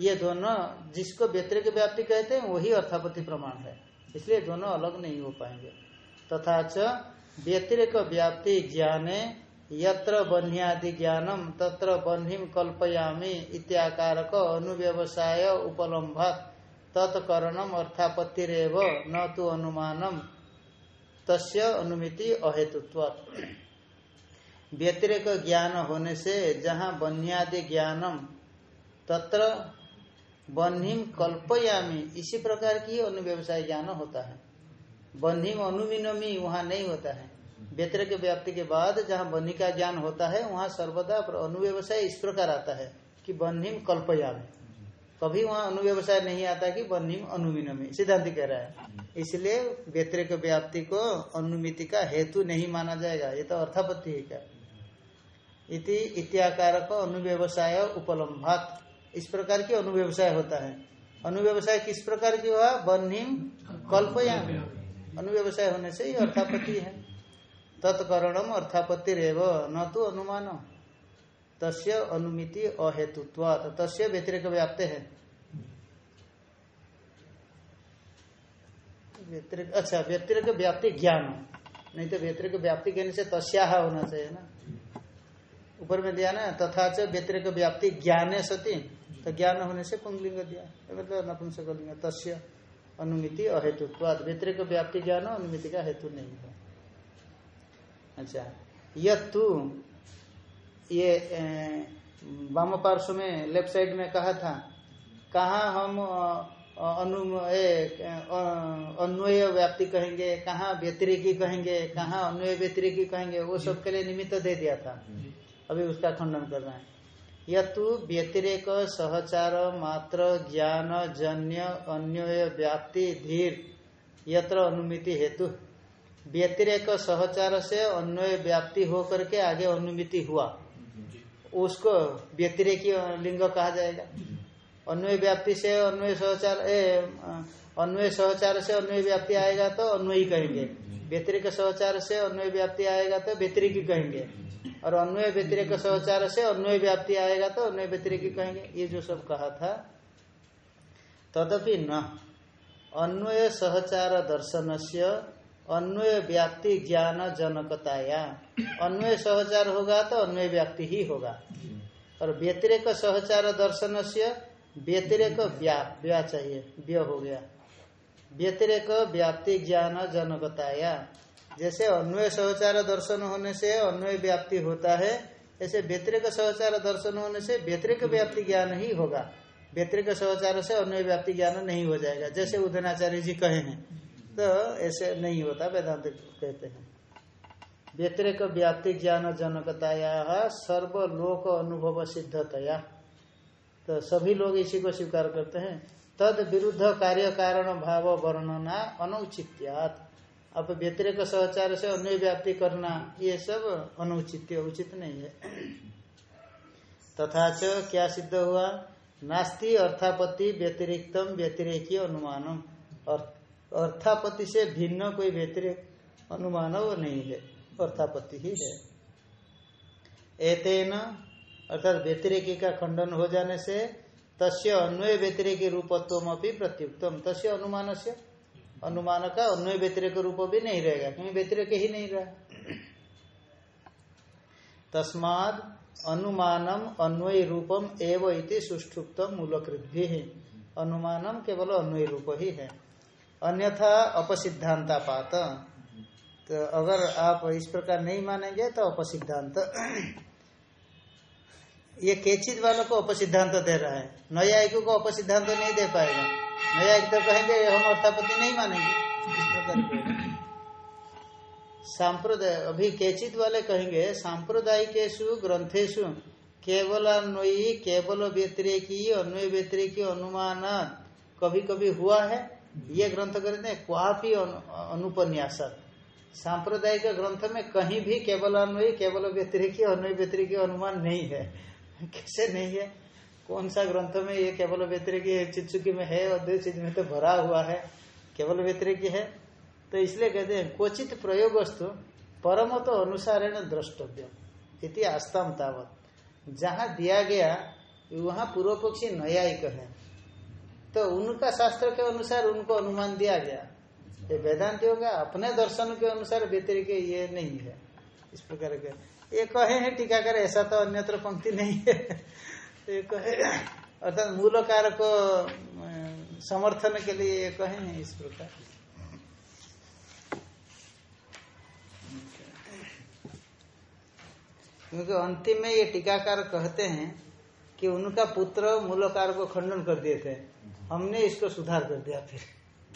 ये दोनों जिसको व्यतिरिक व्याप्ति कहते हैं वही अर्थापत्ति प्रमाण है। इसलिए दोनों अलग नहीं हो पाएंगे। तथा च व्यतिरिक व्याप्ति ज्ञाने यत्र बन्यादि ज्ञानम तत्र बन्हीम कल्पयामी इत्याकारक अनुव्यवसाय उपलम्भात तत्करणम अर्थापत्तिरव न तो अनुमानम तस्य अनुमिति अहेतुत्व व्यतिरिक ज्ञान होने से जहाँ बन्यादि ज्ञानम तत्र बन्हीम कल्पयामी। इसी प्रकार की अनुव्यवसाय ज्ञान होता है। बन्हीम अनुमिनमी वहाँ नहीं होता है। व्यतिरिक व्याप्ति के बाद जहाँ बन्ही का ज्ञान होता है, वहाँ सर्वदा अनुव्यवसाय इस प्रकार आता है कि बन्हीम कल्पयामी। कभी वहाँ अनुव्यवसाय नहीं आता कि बन्हीम अनुमिनमी सिद्धांत कह रहा है। इसलिए व्यतिरिक व्याप्ति को अनुमिति का हेतु नहीं माना जाएगा। ये तो अर्थापत्ति है क्या? इति इत्याकार अनुव्यवसाय उपलम्भात। इस प्रकार की अनुव्यवसाय होता है। अनुव्यवसाय किस प्रकार की हुआ? बन्हीम कल्पया। अनुव्यवसाय होने से ही अर्थापत्ति है। तत्करणम अर्थापत्ति रेव न तो अनुमान। तस्य अनुमिति अहेतुत्व तस्य व्यतिरिक व्याप्त है। व्यतिरिक अच्छा व्यतिरिक व्याप्ति ज्ञान। नहीं तो व्यतिरिक व्याप्ति कहने से तस्या होना चाहिए ना। ऊपर में दिया ना, तथा व्यतिरिक व्याप्ति ज्ञान सती। तो ज्ञान होने से पुंगलिंग दिया मतलब नपुंसकलिंग तस्य अनुमिति अहेतुत्वाद व्यतिरिक व्याप्ति ज्ञान अनुमिति का हेतु नहीं है। अच्छा यू ये वाम पार्श्व में लेफ़्ट साइड में कहा था कहा हम अनु अन्वय व्याप्ति कहेंगे कहाँ व्यतिरिकी कहेंगे कहाँ अन्वय व्यतिरिकी कहेंगे वो सब के लिए निमित्त दे दिया था। अभी उसका खंडन कर रहे हैं। यतु व्यतिरेक सहचार मात्र ज्ञान जन्य अन्वय व्याप्ति धीर। यत्र अनुमिति हेतु। व्यतिरेक सहचार से अन्वय व्याप्ति हो करके आगे अनुमिति हुआ। उसको व्यतिरेकी लिंग कहा जाएगा। अन्वय व्याप्ति से अन्वय सहचार ए अन्वय सहचार से अन्वय व्याप्ति आएगा तो अन्वयी कहेंगे। व्यतिरिक सहचार से अन्वय व्याप्ति आएगा तो व्यतिरिकी कहेंगे। और अन्वय व्यतिरिक सहचार से अन्वय व्याप्ति आएगा तो अन्वय व्यतिरिकी कहेंगे। ये जो सब कहा था, तदपि न। अन्वय सहचार दर्शन से अन्वय व्याप्ति ज्ञान जनकताया अन्वय सहचार होगा तो अन्वय व्याप्ति ही होगा। और व्यतिरेक सहचार दर्शन से व्यतिरेक व्या चाहिए, व्य हो गया। व्यतिरेक व्याप्ति ज्ञान जनकताया जैसे अन्वय सहचार दर्शन होने से अन्वय व्याप्ति होता है, ऐसे व्यतिरिक सहचार दर्शन होने से व्यतिरिक व्याप्ति ज्ञान ही होगा। व्यतिरिक सहचार से अन्वय व्याप्ति ज्ञान नहीं हो जाएगा, जैसे उदनाचार्य जी कहे हैं तो ऐसे नहीं होता, वेदांत कहते हैं। व्यतिरिक व्याप्ति ज्ञान जनकताया सर्वलोक अनुभव सिद्धतया। तो सभी लोग इसी को स्वीकार करते हैं। तद विरुद्ध कार्य कारण भाव वर्णना अनुचित्यात। अब व्यतिरिक सहचार से अन्य व्याप्ति करना, ये सब अनुचित्य उचित नहीं है। तथा क्या सिद्ध हुआ? नास्ति अर्थापत्ति व्यतिरिक्तम व्यतिरेकी अनुमानम। अर्थापत्ति से भिन्न कोई व्यतिरिक अनुमान वो नहीं है। अर्थापत्ति ही है। एतेन, अर्थात व्यतिरेकी का खंडन हो जाने से तस्य अन्वय व्यतिरेकी रूपत्व अपनी प्रत्युक्तम। तस्य अनुमान से अनुमान का अन्वय व्यतिरेक रूप भी नहीं रहेगा, क्योंकि व्यतिरेक ही नहीं रहा। तस्माद अनुमानम अन्वय रूपम एव इति मूलकृत भी है अनुमानम केवल अन्वय रूप ही है। अन्यथा अपसिद्धांता पात तो अगर आप इस प्रकार नहीं मानेंगे तो अपसिद्धांत। ये केचित वालों को अपसिद्धांत दे रहा है। नयायिकों को अपसिद्धांत नहीं दे पाएगा। नयायिक तो कहेंगे, हम अर्थापत्ति नहीं मानेंगे। इस प्रकार सांप्रदाय, अभी केचित वाले कहेंगे सांप्रदायिकेशु ग्रंथेशु केवल अन्वयी केवल व्यतिरेकी, अन्वय व्यतिरेकी अनुमान कभी कभी हुआ है? ये ग्रंथ कहते हैं अनुपन्यास सांप्रदायिक ग्रंथ में कहीं भी केवल अन्वयी केवल व्यतिरेकी, अन्वय व्यतिरेकी अनुमान नहीं है। कैसे नहीं है? कौन सा ग्रंथ में ये केवल व्यतिरेकी चित्सुकी में है और दो चीज़ में तो भरा हुआ है? केवल व्यतिरेकी है? तो इसलिए कहते हैं, क्वचित प्रयोग वस्तु परम तो अनुसारेण द्रष्टव्य आस्ताम तावत। जहाँ दिया गया, वहाँ पूर्व पक्षी न्यायिक है। तो उनका शास्त्र के अनुसार उनको अनुमान दिया गया। ये वेदांतियों का अपने दर्शन के अनुसार व्यतिरिक ये नहीं है। इस प्रकार के। ये कहे हैं टीकाकर ऐसा तो अन्यत्र पंक्ति नहीं है। ये कहे अर्थात मूलकार को समर्थन के लिए ये कहे हैं इस प्रकार। क्योंकि अंतिम में ये टीकाकार कहते हैं कि उनका पुत्र मूलकार को खंडन कर दिए थे। हमने इसको सुधार कर दिया फिर।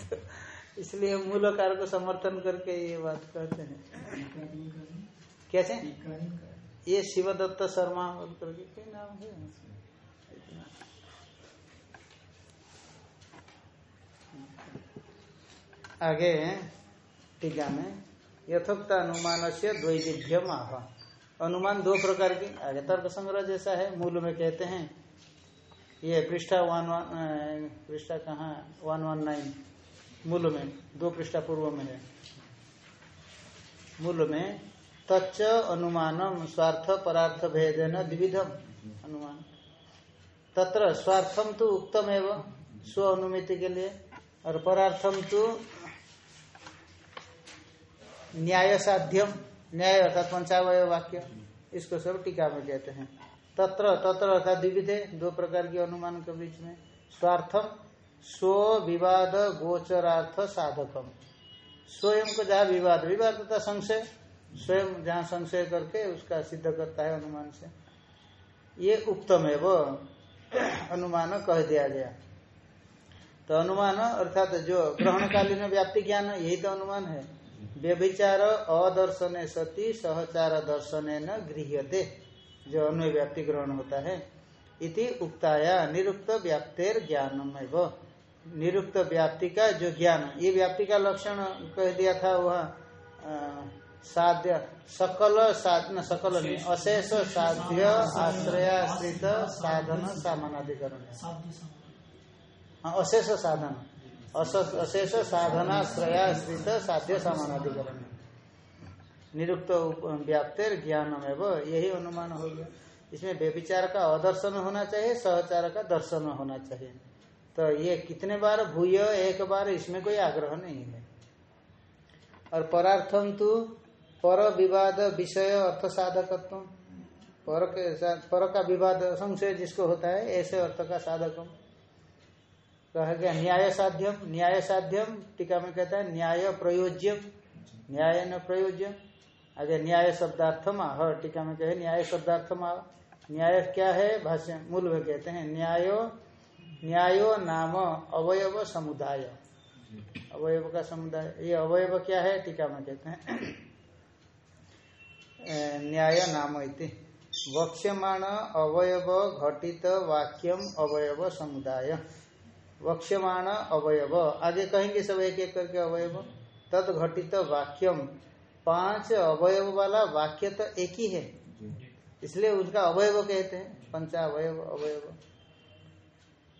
तो इसलिए मूलकार को समर्थन करके ये बात कहते हैं। कैसे? ये शिवदत्त शर्मा करके नाम है? आगे टीका में, यथोक्त अनुमान से द्वैविध्यम आह अनुमान दो प्रकार की, आगे तर्क संग्रह जैसा है, मूल में कहते हैं, ये पृष्ठा वन वन पृष्ठा कहाँ, वन वन नाइन, मूल में, दो पृष्ठा पूर्व में है। मूल में, तच्च अनुमानम स्वार्थ परार्थ भेदन द्विविधम, अनुमान। तत्र स्वार्थम तो उत्तम एवं स्व अनुमिति के लिए, और परार्थम तो न्याय साध्यम न्याय अर्थात पंचावय वाक्य, इसको सब टीका में कहते हैं। तत्र तत्र अर्थात द्विविधे, दो प्रकार के अनुमान के बीच में। स्वार्थम, स्व विवाद गोचरार्थ साधकम। स्वयं को जहाँ विवाद विवाद तथा संशय, स्वयं जहाँ संशय करके उसका सिद्ध करता है अनुमान से। ये उक्तम है वो अनुमान कह दिया गया। तो अनुमान अर्थात जो ग्रहणकालीन व्याप्ति ज्ञान, यही तो अनुमान है। व्यभिचार अदर्शन सती सहचार दर्शन न गृह्यते। जो अन्य व्याप्ति ग्रहण होता है इति उक्ताया निरुक्त व्याप्तेर ज्ञानम निरुक्त व्याप्ति का जो ज्ञान ये व्याप्ति का लक्षण कह दिया था वह साध्य सकल साधन सकल नहीं अशेष साध्य आश्रयाश्रित साधन सामानाधिकरण। हाँ अशेष साधन। अशेष साधनाश्रयाश्रित साध्य सामानाधिकरण निरुक्त व्याप्तिर ज्ञानम एवं, यही अनुमान हो गया। इसमें व्यभिचार का अदर्शन होना चाहिए, सहचार का दर्शन होना चाहिए। तो ये कितने बार भूय, एक बार, इसमें कोई आग्रह नहीं है। और परार्थम तो पर विवाद विषय अर्थ साधकत्व। पर के साथ पर का विवाद, संशय जिसको होता है, ऐसे अर्थ का साधकम। कहा गया न्याय साध्यम न्याय साध्यम टीका में कहता है, न्याय प्रयोज्यम न्याय न प्रयोज्य आगे, न्याय शब्दार्थम आह टीका में कहे, न्याय शब्दार्थम आ न्याय क्या है भाष्य मूल में कहते हैं, न्यायो न्यायो नाम अवयव समुदाय अवयव का समुदाय, ये अवयव क्या है, टीका में कहते हैं न्याय नाम इति वक्ष्यमाण अवयव घटित वाक्यम अवयव समुदाय वक्ष्यमाण अवयव। आगे कहेंगे सब एक एक करके अवयव। तद घटित वाक्यम। पाँच अवयव वाला वाक्य तो एक ही है। इसलिए उसका अवयव कहते हैं। पंचावयव अवयव।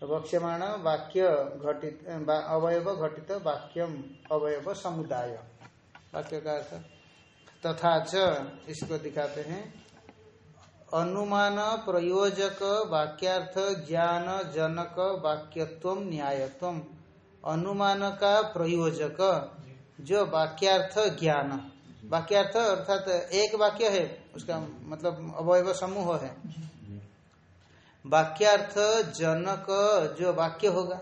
वक्ष्यमाण वाक्य घटित अवयव घटित वाक्यम। अवयव समुदाय। वाक्य का अर्थ। तथा च इसको दिखाते हैं। अनुमान, प्रयोजक, वाक्यार्थ, ज्ञान, जनक, वाक्यत्व, न्यायत्व। अनुमान का प्रयोजक, जो वाक्यार्थ, ज्ञान। वाक्यार्थ अर्थात एक वाक्य है, उसका मतलब अवयव समूह है। वाक्यार्थ, जनक, जो वाक्य होगा।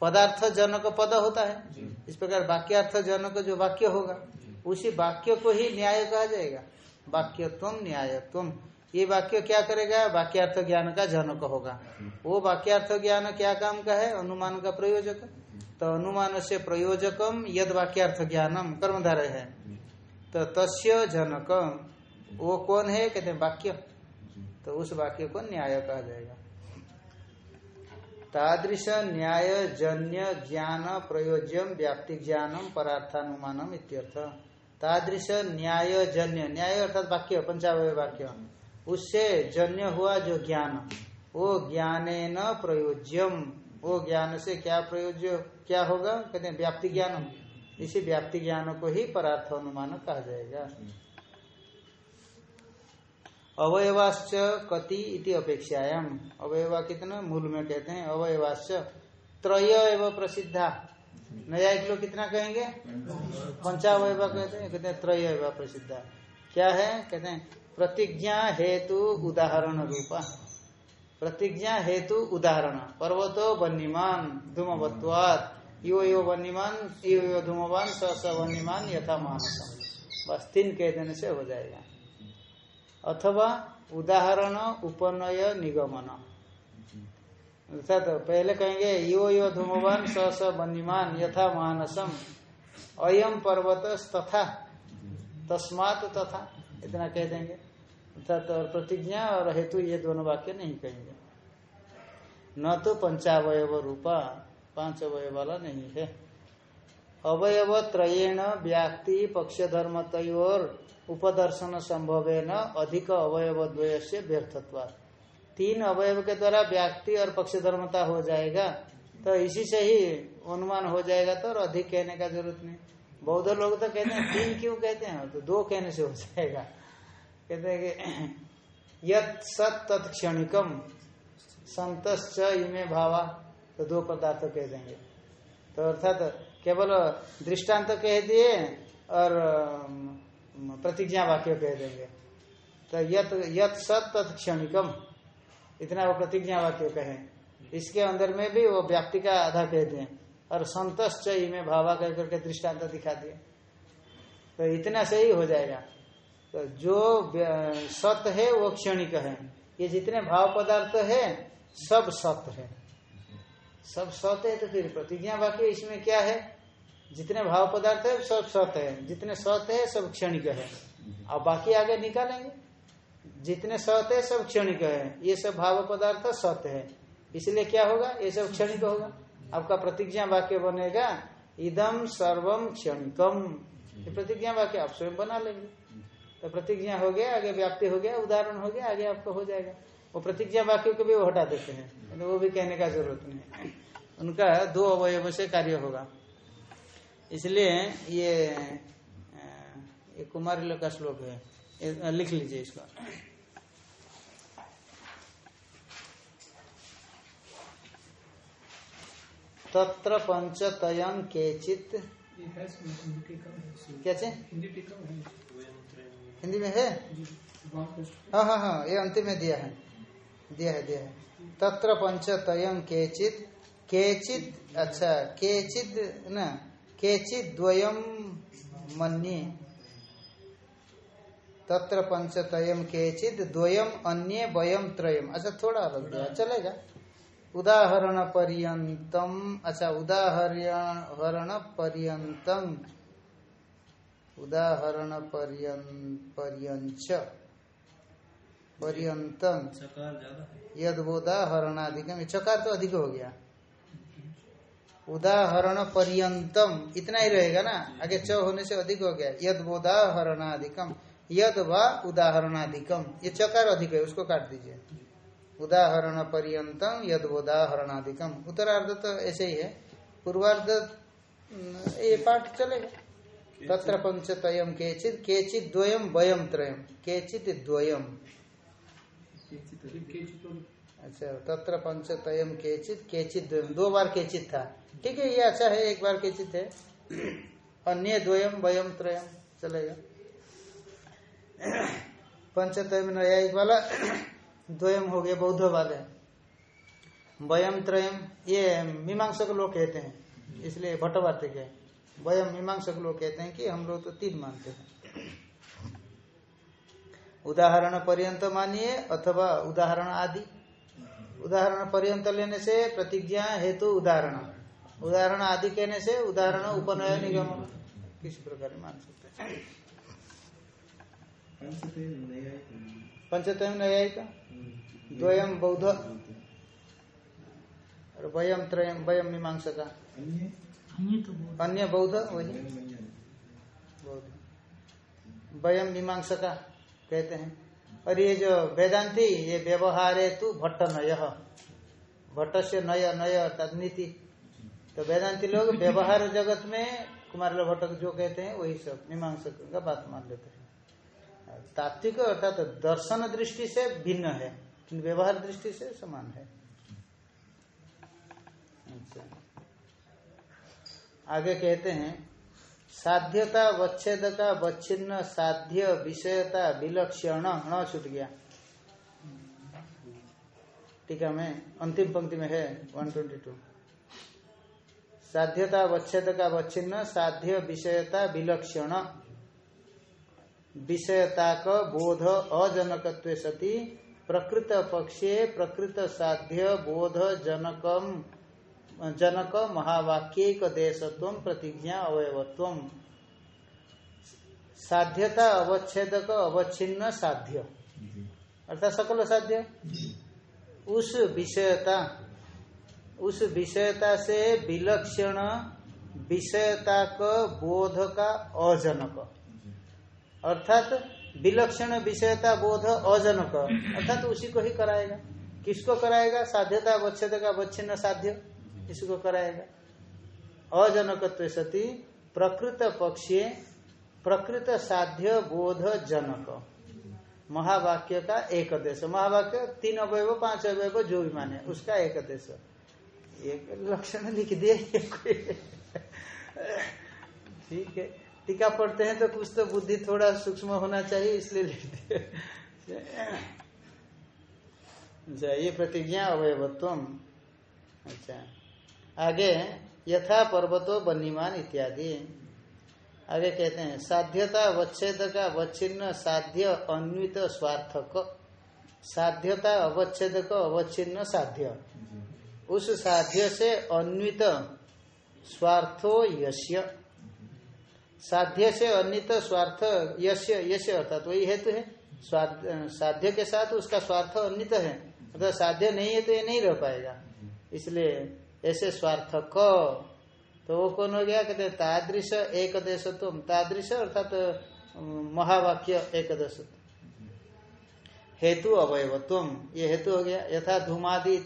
पदार्थ, जनक पद होता है। इस प्रकार वाक्यार्थ, जनक, जो वाक्य होगा, उसी वाक्य को ही न्याय कहा जाएगा। वाक्यत्व, न्यायत्व। ये वाक्य क्या करेगा? वाक्यार्थ ज्ञान का जनक होगा। वो वाक्यार्थ ज्ञान क्या काम का है? अनुमान का प्रयोजक। तो अनुमान से प्रयोजकम यद वाक्यार्थ ज्ञानम कर्मधार है। तो तस्य जनकम वो कौन है? कहते हैं वाक्य। तो उस वाक्य को न्याय कहा जाएगा। तादृश न्याय जन्य ज्ञान प्रयोज्यम व्याप्ति ज्ञानम परार्थानुमानम इत्यर्थ। तादृश न्याय जन्य। न्याय अर्थात वाक्य, पंचावय वाक्य। उससे जन्य हुआ जो ज्ञान। वो ज्ञान न प्रयोज्यम। वो ज्ञान से क्या प्रयोज्य क्या होगा? कहते हैं व्याप्ति ज्ञान इसी व्याप्ति ज्ञान को ही परार्थ अनुमान कहा जाएगा। अवयवाश्च कति इति अपेक्षायाम। अवयवा कितना? मूल में कहते हैं अवयवाश्च। त्रय एवं प्रसिद्धा। न्यायिक लोग कितना कहेंगे? पंचावय कहते हैं। कहते हैं त्रय एवं प्रसिद्धा। क्या है? कहते हैं प्रतिज्ञा हेतु उदाहरण रूपा। प्रतिज्ञा हेतु उदाहरण। पर्वतो वन्यमान धूमवत्वाद यो यो वन्यमान यो यो धूमवान, स स वन्यमान, यथा मानस। बस, तीन कह देने से हो जाएगा। अथवा उदाहरण उपनय निगमन। अर्थात तो पहले कहेंगे यो यो धूमवान, स स बनीमान यथा मानसम। अयम पर्वत तथा। तस्मात तथा। इतना कह देंगे। अर्थात और प्रतिज्ञा और हेतु ये दोनों वाक्य नहीं कहेंगे। न तो पंचावय रूपा पाँच अवय वाला नहीं है। अवयव त्रयेण व्याक्ति पक्ष धर्म तयोर उपदर्शन संभव न अधिक अवयव द्वय से व्यर्थत्वा तीन अवयव के द्वारा व्याक्ति और पक्ष धर्मता हो जाएगा तो इसी से ही अनुमान हो जाएगा तो और अधिक कहने का ज़रूरत नहीं। बौद्ध लोग तो कहते हैं, तीन क्यों कहते हैं? तो दो कहने से हो जाएगा। कहते हैं कि यत सत तत्क्षणिकम संत इमे भावा तो दो पदार्थ कह देंगे। तो अर्थात केवल दृष्टांत कह दिए और प्रतिज्ञा वाक्य कह देंगे। तो यत यत सत तत्क्षणिकम इतना वो प्रतिज्ञा वाक्य कहे। इसके अंदर में भी वो व्याप्ति का आधा कह दें और संतोष में भावा कह करके दृष्टांत दिखा दिए। तो इतना से ही हो जाएगा। तो जो सत है, वो क्षणिक है। ये जितने भाव पदार्थ है, सब सत है। सब सत है तो फिर प्रतिज्ञा वाक्य इसमें क्या है? जितने भाव पदार्थ है, सब सत है। जितने सत है, सब क्षणिक है। और बाकी आगे निकालेंगे। जितने सत है, सब क्षणिक है। ये सब भाव पदार्थ सत है। इसलिए क्या होगा? ये सब क्षणिक होगा। आपका प्रतिज्ञा वाक्य बनेगा इदम सर्वम क्षणिकम। प्रतिज्ञा वाक्य आप स्वयं बना लेंगे। तो प्रतिज्ञा हो गया आगे व्याप्ति हो गया उदाहरण हो गया आगे आपका हो जाएगा। वो प्रतिज्ञा वाक्य को भी वो हटा देते हैं तो वो भी कहने का ज़रूरत नहीं उनका दो अवयव से कार्य होगा। इसलिए ये ये कुमार का श्लोक है लिख लीजिए इसको। तत्र पंचतयं केचित। कैसे हिंदी में है? हाँ हाँ हाँ ये अंतिम में दिया है। दिया है दिया है। तत्र पंचतयं केचित केचित अच्छा केचित न केचित द्वयम मन्ये। तत्र पंचतयम केचित द्वयम अन्य वयम त्रयम। अच्छा थोड़ा अलग दिया, चलेगा। उदाहरण पर्यंतम अच्छा उदाहरण पर्यंतम उदाहरण पर्यंच पर्यंतम चकार तो अधिक हो गया। उदाहरण पर्यंतम इतना ही रहेगा ना? आगे च होने से अधिक हो गया। यद उदाहरणाधिकम यद व उदाहरणाधिकम ये चकार अधिक है उसको काट दीजिए। उदाहरण पर्यतम यद उदाहरणाधिकम उत्तरार्ध तो ऐसे ही है। पूर्वार्ध ये पाठ चलेगा। तत्र पंचतयम केचित केचित द्वयम वयम त्रयम केचित द्वयम अच्छा तत्र पंचतयम केचित केचित द्वयम दो बार केचित था। ठीक है ये अच्छा है एक बार केचित है। अन्य द्वयम वयम त्रयम चलेगा। पंचतयम न्यायिक वाला द्वयम हो गया बौद्ध वाले। वयम त्रयम ये मीमांसक लोग कहते हैं इसलिए भट्ट भट्टवार्तिक के वयम मीमांसक लोग कहते हैं कि हम लोग तो तीन मानते हैं। उदाहरण पर्यंत मानिए अथवा उदाहरण आदि। उदाहरण पर्यंत लेने से प्रतिज्ञा हेतु उदाहरण। उदाहरण आदि कहने से उदाहरण उपनय निगम। किसी प्रकार मान सकते हैं। पंचतम न्यायिका। द्वयम बौद्ध। और वयम त्रयम, वयम मीमांसा अन्य बौद्ध, वही। बौद्ध। वयम मीमांसा कहते हैं। और ये जो वेदांति, ये व्यवहार है तू भट्ट नय। भट्ट से नय नय अर्थात नीति। तो वेदांति लोग व्यवहार जगत में कुमार भट्ट जो कहते हैं, वही सब मीमांसक का बात मान लेते हैं। तात्विक अर्थात दर्शन दृष्टि से भिन्न है व्यवहार दृष्टि से समान है अच्छा आगे कहते हैं, साध्यता वच्छेद का वच्छिन्न, साध्य, विषयता, विलक्षण न छूट गया। टीका में अंतिम पंक्ति में है 122 साध्यता वच्छेद का वच्छिन्न, साध्य, विषयता, विलक्षण। विषयता का बोध अजनकत्व सती, प्रकृत पक्षे, प्रकृत साध्य, बोध जनकम। जनक महावाक्यक देशत्व प्रतिज्ञा अवयवत्व। साध्यता अवच्छेदक अवच्छिन्न साध्य। अर्थात सकल साध्य? उस विषयता उस विषयता से विलक्षण विषयता का बोध का अजनक। अर्थात विलक्षण विषयता, बोध अजनक। अर्थात उसी को ही कराएगा। किसको कराएगा? साध्यता अवच्छेद का वच्छिन्न साध्य। इसको कराएगा? अजनक सती, प्रकृत पक्षीय प्रकृत साध्य बोध जनक। महावाक्य का एक देश। महावाक्य तीन अवयव, पाँच अवयव, जो भी माने, उसका एक देश। एक लक्षण लिख दिए ठीक है। टीका पढ़ते हैं तो कुछ तो बुद्धि थोड़ा सूक्ष्म होना चाहिए, इसलिए लिखते अच्छा ये प्रतिज्ञा अवयवत्व अच्छा। आगे यथा पर्वतो बनीमान इत्यादि। आगे कहते हैं, साध्यता अवच्छेद का अवच्छिन्न साध्य अन्वित स्वार्थक। साध्यता अवच्छेद का अवच्छिन्न साध्य। उस साध्य से अन्वित स्वार्थो यश्य साध्य से अन्वित स्वार्थ यश्य यश्य अर्थात वही हेतु है। साध्य के साथ उसका स्वार्थ अन्वित है। अर्थात साध्य नहीं है तो ये नहीं रह पाएगा। इसलिए ऐसे स्वार्थ क तो वो कौन हो गया? कहते तादृश एक देश तुम तादृश अर्थात तो महावाक्य एक देश हेतु अवयवत्व। ये हेतु हो गया। यथा धूमादि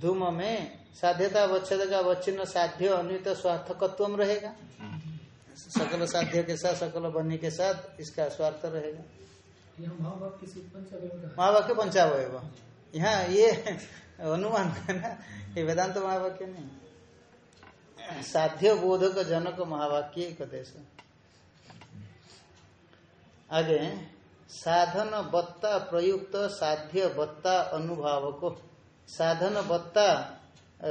धूम में साध्यता वच्छेद का वच्छिन्न साध्य अन्वित स्वार्थकत्व रहेगा। सकल साध्य के साथ सकल बनी के साथ इसका स्वार्थ रहेगा। महावाक्य पंचावय यहाँ ये अनुमान है। ना ये वेदांत महावाक्य नहीं साध्य बोधक जनक महावाक्य देश आगे, साधन बत्ता प्रयुक्त साध्य बत्ता अनुभाव को साधन बत्ता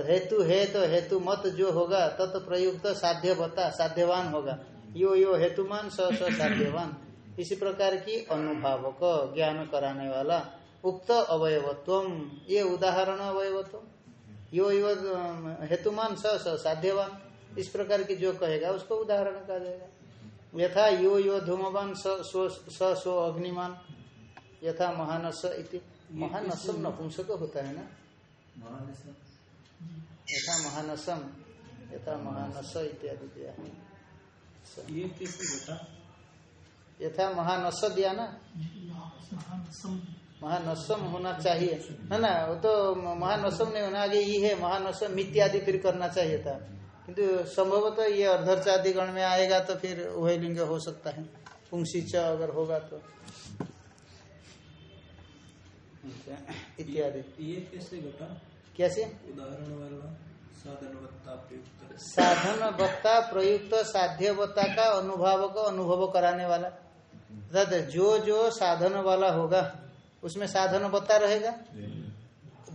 हेतु है तो हेतु मत जो होगा, तत् प्रयुक्त साध्य बता साध्यवान होगा। यो यो हेतुमान स स साध्यवान। इसी प्रकार की अनुभाव को ज्ञान कराने वाला। उक्त अवयवत्व ये उदाहरण अवयवत्व यो यो हेतुमान स स साध्यवान। इस प्रकार की जो कहेगा उसको उदाहरण कहा जाएगा। यथा यो यो धूमवान स सो अग्निमान। यथा महानस इति। महानसम नपुंसक होता है ना? यथा महानसम यथा महानस इत्यादि दिया ये कैसे बेटा यथा महानस दिया ना? महानसम होना चाहिए। है ना? वो तो महानसम नहीं होना आगे ये है महानसम इत्यादि फिर करना चाहिए था। किंतु संभवतः ये अर्धर्चादि गण में आएगा तो फिर वही लिंग हो सकता है। पुंसी अगर होगा तो। इत्यादि। ये कैसे बेटा कैसे? उदाहरण वाला। साधन वत्ता प्रयुक्त। साधन प्रयुक्त साध्य वत्ता का अनुभाव को अनुभव कराने वाला। जो जो साधन वाला होगा उसमें साधन वत्ता रहेगा।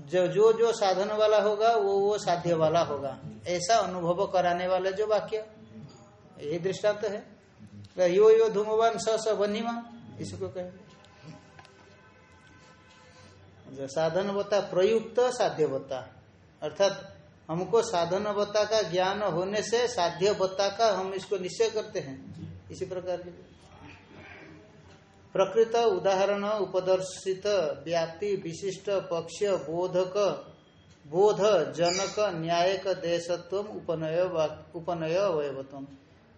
जो। जो जो साधन वाला होगा वो वो साध्य वाला होगा। ऐसा अनुभव कराने वाला जो वाक्य। ये दृष्टांत है। तो यो यो धूमवान स स बनीमान इसको कहेंगे जो साधन बता प्रयुक्त साध्य बता। अर्थात हमको साधन बता का ज्ञान होने से साध्य बता का हम इसको निश्चय करते हैं। इसी प्रकार की। प्रकृत उदाहरण उपदर्शित व्याप्ति विशिष्ट पक्ष बोधक बोध जनक न्यायक देशत्व उपनय उपनय अवयवत्व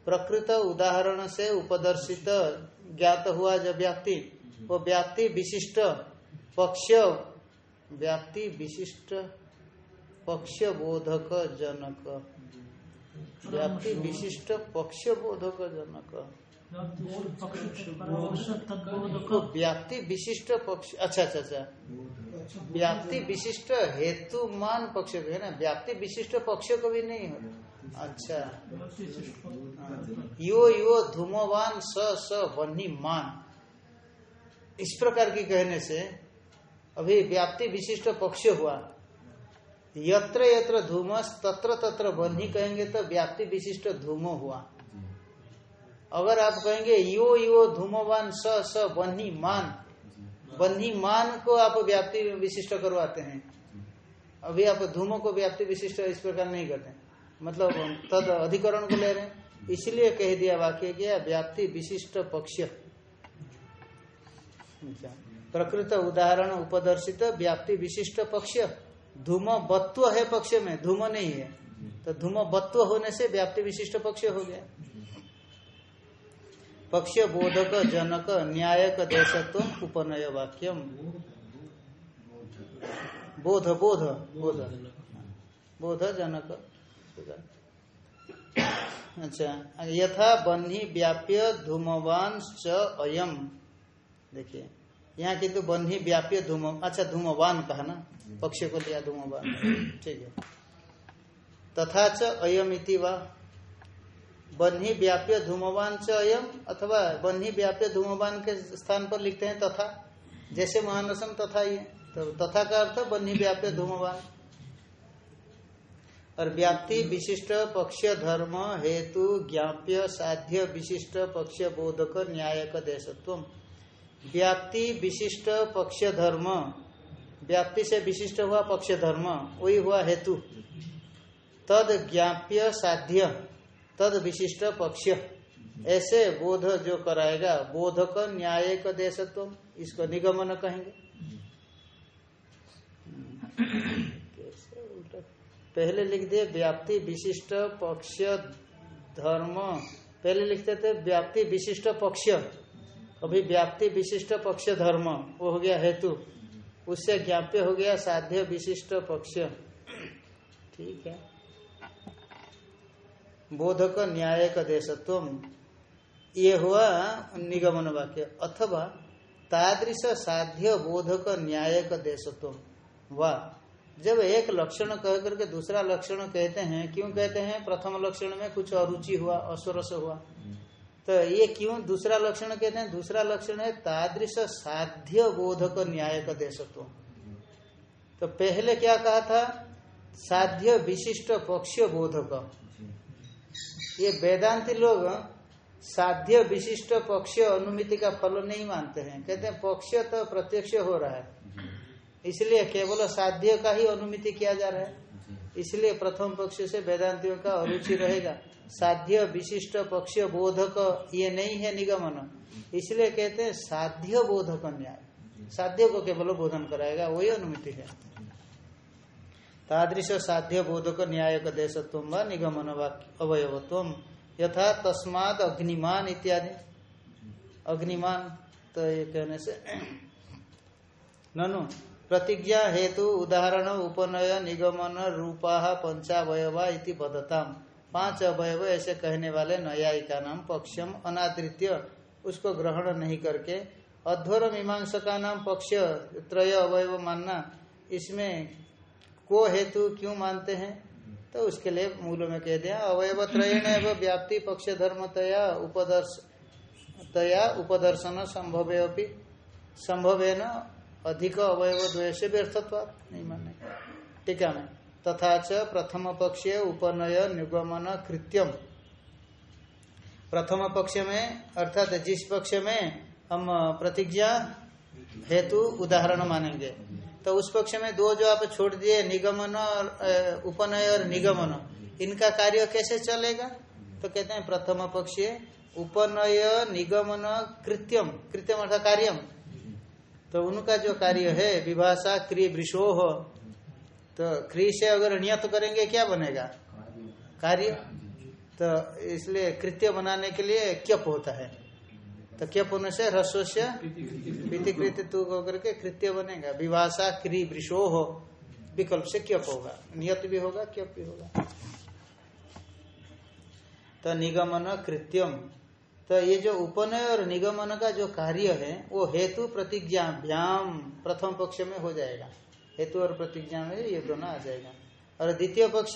प्रकृत उदाहरण से उपदर्शित ज्ञात हुआ जो व्याप्ति वो व्याप्ति विशिष्ट पक्ष व्याप्ति विशिष्ट पक्ष बोधक जनक। व्याप्ति विशिष्ट पक्ष बोधक जनक। व्याप्ति विशिष्ट पक्ष अच्छा अच्छा अच्छा। व्याप्ति विशिष्ट हेतुमान पक्ष है ना? व्याप्ति विशिष्ट पक्ष को भी नहीं हो अच्छा। यो यो धूमवान स स वन्नी मान। इस प्रकार की कहने से अभी व्याप्ति विशिष्ट पक्ष हुआ। यत्र यत्र धूमस, तत्र तत्र बन्ही कहेंगे तो व्याप्ति विशिष्ट धूमो हुआ। अगर आप कहेंगे, यो यो, धूमवान, स स, बन्ही, मान। बन्ही, मान को आप व्याप्ति विशिष्ट करवाते हैं। अभी आप धूमो को व्याप्ति विशिष्ट इस प्रकार नहीं करते। मतलब तद अधिकरण को ले रहे हैं। इसलिए कह दिया वाक्य क्या व्याप्ति विशिष्ट पक्ष। प्रकृत उदाहरण उपदर्शित व्याप्ति विशिष्ट पक्ष। धूम बत्व है पक्ष में, धूम नहीं है। तो धूम बत्व होने से व्याप्ति विशिष्ट पक्ष हो गया। पक्ष बोधक जनक न्यायक देशत्व उपनय वाक्यम बोध बोध बोध। बोध जनक अच्छा यथा बन्ही व्याप्य धूमवान च अयम। देखिए, यहाँ किंतु बन्ही व्याप्य धूम अच्छा धूमवान कहा ना? पक्ष को लिया धूमवान। ठीक है। तथा च अयम इति वा? बन्ही व्याप्य धूमवान च अयम अथवा बन्ही व्याप्य धूमवान के स्थान पर लिखते हैं तथा। जैसे महानसम तथा ये। तो तथा का अर्थ बन्ही व्याप्य धूमवान। और व्याप्ति विशिष्ट पक्ष धर्म हेतु ज्ञाप्य साध्य विशिष्ट पक्ष बोधक न्यायक देशत्व व्याप्ति विशिष्ट पक्ष धर्म। व्याप्ति से विशिष्ट हुआ पक्ष धर्म, वही हुआ हेतु। तद ज्ञाप्य साध्य। तद विशिष्ट पक्ष। ऐसे बोध जो कराएगा, बोधक न्यायिक देशत्व, इसको निगमन कहेंगे। पहले लिख दिए, व्याप्ति विशिष्ट पक्ष धर्म। पहले लिखते थे व्याप्ति विशिष्ट पक्ष। अभी व्याप्ति विशिष्ट पक्ष धर्म, वो हो गया हेतु। उससे ज्ञाप्य हो गया साध्य विशिष्ट पक्ष। ठीक है। बोधक न्यायिक देशत्व ये हुआ निगमन वाक्य। अथवा तादृश साध्य बोधक न्यायिक देशत्व वा, जब एक लक्षण कह करके दूसरा लक्षण कहते हैं, क्यों कहते हैं? प्रथम लक्षण में कुछ अरुचि हुआ, असुरस हुआ। तो ये क्यों दूसरा लक्षण कहते हैं? दूसरा लक्षण है तादृश साध्य बोधक न्यायिक देशत्व तो पहले क्या कहा था? साध्य विशिष्ट पक्ष बोधक। ये वेदांति लोग साध्य विशिष्ट पक्ष अनुमिति का फल नहीं मानते हैं। कहते हैं पक्ष तो प्रत्यक्ष हो रहा है। इसलिए केवल साध्य का ही अनुमिति किया जा रहा है। इसलिए प्रथम पक्ष से वेदांतियों का अरुचि रहेगा। साध्य विशिष्ट पक्ष बोधक ये नहीं है निगमन। इसलिए कहते हैं साध्य बोधक न्याय। साध्य को केवल बोधन कराएगा वही अनुमिति है। तादृश साध्य बोधक न्यायक देशत्व व निगमन अवयवत्व। यथा तस्माद अग्निमान इत्यादि। अग्निमान तो ये कहने से, ननु, प्रतिज्ञा हेतु उदाहरण उपनय निगमन रूपा पंचावयवा इति बदताम पाँच अवयव ऐसे कहने वाले न्यायिका नाम पक्षम अनादृत्य, उसको ग्रहण नहीं करके। अध्वर मीमांसा का नाम पक्ष त्रय अवयव मानना, इसमें को हेतु क्यों मानते हैं? तो उसके लिए मूल में कह दिया अवयव व्याप्ति पक्ष धर्म तया उपदर्श, तया उपदर्शन संभव संभव है न अधिक अवयव द्वय व्यर्थत्व नहीं मानने ठीक है, तथा च प्रथम पक्ष उपनय निगमन कृत्यम। प्रथम पक्ष में, अर्थात जिस पक्ष में हम प्रतिज्ञा, हेतु उदाहरण मानेंगे। तो उस पक्ष में दो जो आप छोड़ दिए, निगमन और उपनय और निगमन, इनका कार्य कैसे चलेगा? तो कहते हैं प्रथम पक्ष उपनय, निगमन, कृत्यम कृत्यम अर्थात कार्यम। तो उनका जो कार्य है, विभाषा, क्रिय, वृषोह तो क्रिय से अगर नियत करेंगे, क्या बनेगा? कार्य। तो इसलिए कृत्य बनाने के लिए क्यप होता है। तो क्यप होने से रसो से कृत्य तू होकर के कृत्य बनेगा। विभाषा क्री वृषोह विकल्प से क्यप होगा? नियत भी होगा क्यप भी होगा? तो निगमन कृत्यम। तो ये जो उपनय और निगमन का जो कार्य है, वो हेतु प्रतिज्ञा व्याम प्रथम पक्ष में हो जाएगा। हेतु और प्रतिज्ञा में ये दोनों आ जाएगा। और द्वितीय पक्ष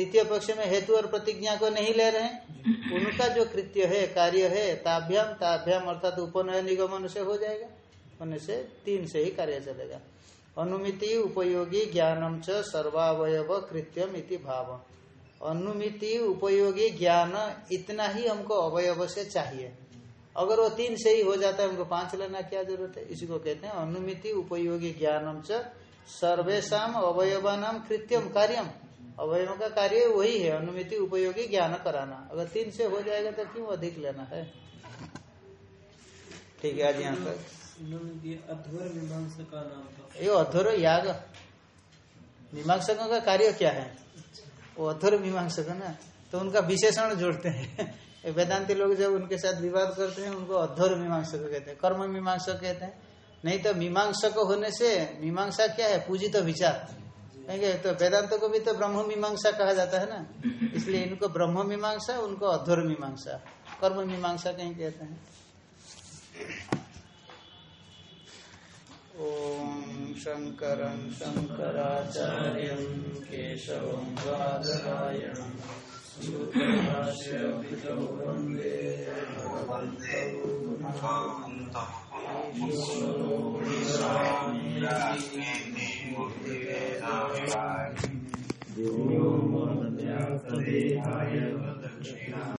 द्वितीय पक्ष में हेतु और प्रतिज्ञा को नहीं ले रहे हैं। उनका जो कृत्य है, कार्य है, ताभ्याम ताभ्याम अर्थात उपनय निगमन से हो जाएगा। होने से तीन से ही कार्य चलेगा। अनुमिति, उपयोगी, ज्ञानम च सर्वावयव कृत्यम इति भाव। अनुमिति, उपयोगी, ज्ञान इतना ही हमको अवयव से चाहिए। अगर वो तीन से ही हो जाता है, हमको पाँच लेना क्या ज़रूरत है? इसी को कहते हैं अनुमिति, उपयोगी, ज्ञानम च सर्वेशा नाम कृत्यम कार्यम। अवयव का कार्य वही है अनुमिति उपयोगी ज्ञान कराना। अगर तीन से हो जाएगा तो क्यों अधिक लेना है? ठीक है आज यहाँ तक ये अध्वर याग। मीमांसकों का कार्य क्या है? वो अध्वर मीमांसक है ना? तो उनका विशेषण जोड़ते हैं। वेदांति लोग जब उनके साथ विवाद करते हैं उनको अध्वर मीमांसक कहते हैं। कर्म मीमांसक कहते हैं। नहीं तो मीमांसक होने से मीमांसा क्या है? पूजित तो विचार। कहेंगे तो वेदांत को भी तो ब्रह्म मीमांसा कहा जाता है ना। इसलिए इनको ब्रह्म मीमांसा उनको अध्वर मीमांसा। कर्म मीमांसा कहीं कहते हैं। ओम शंकर शंकराचार्य केशव बादरायण าเวยุโมมัญญาสติภายโย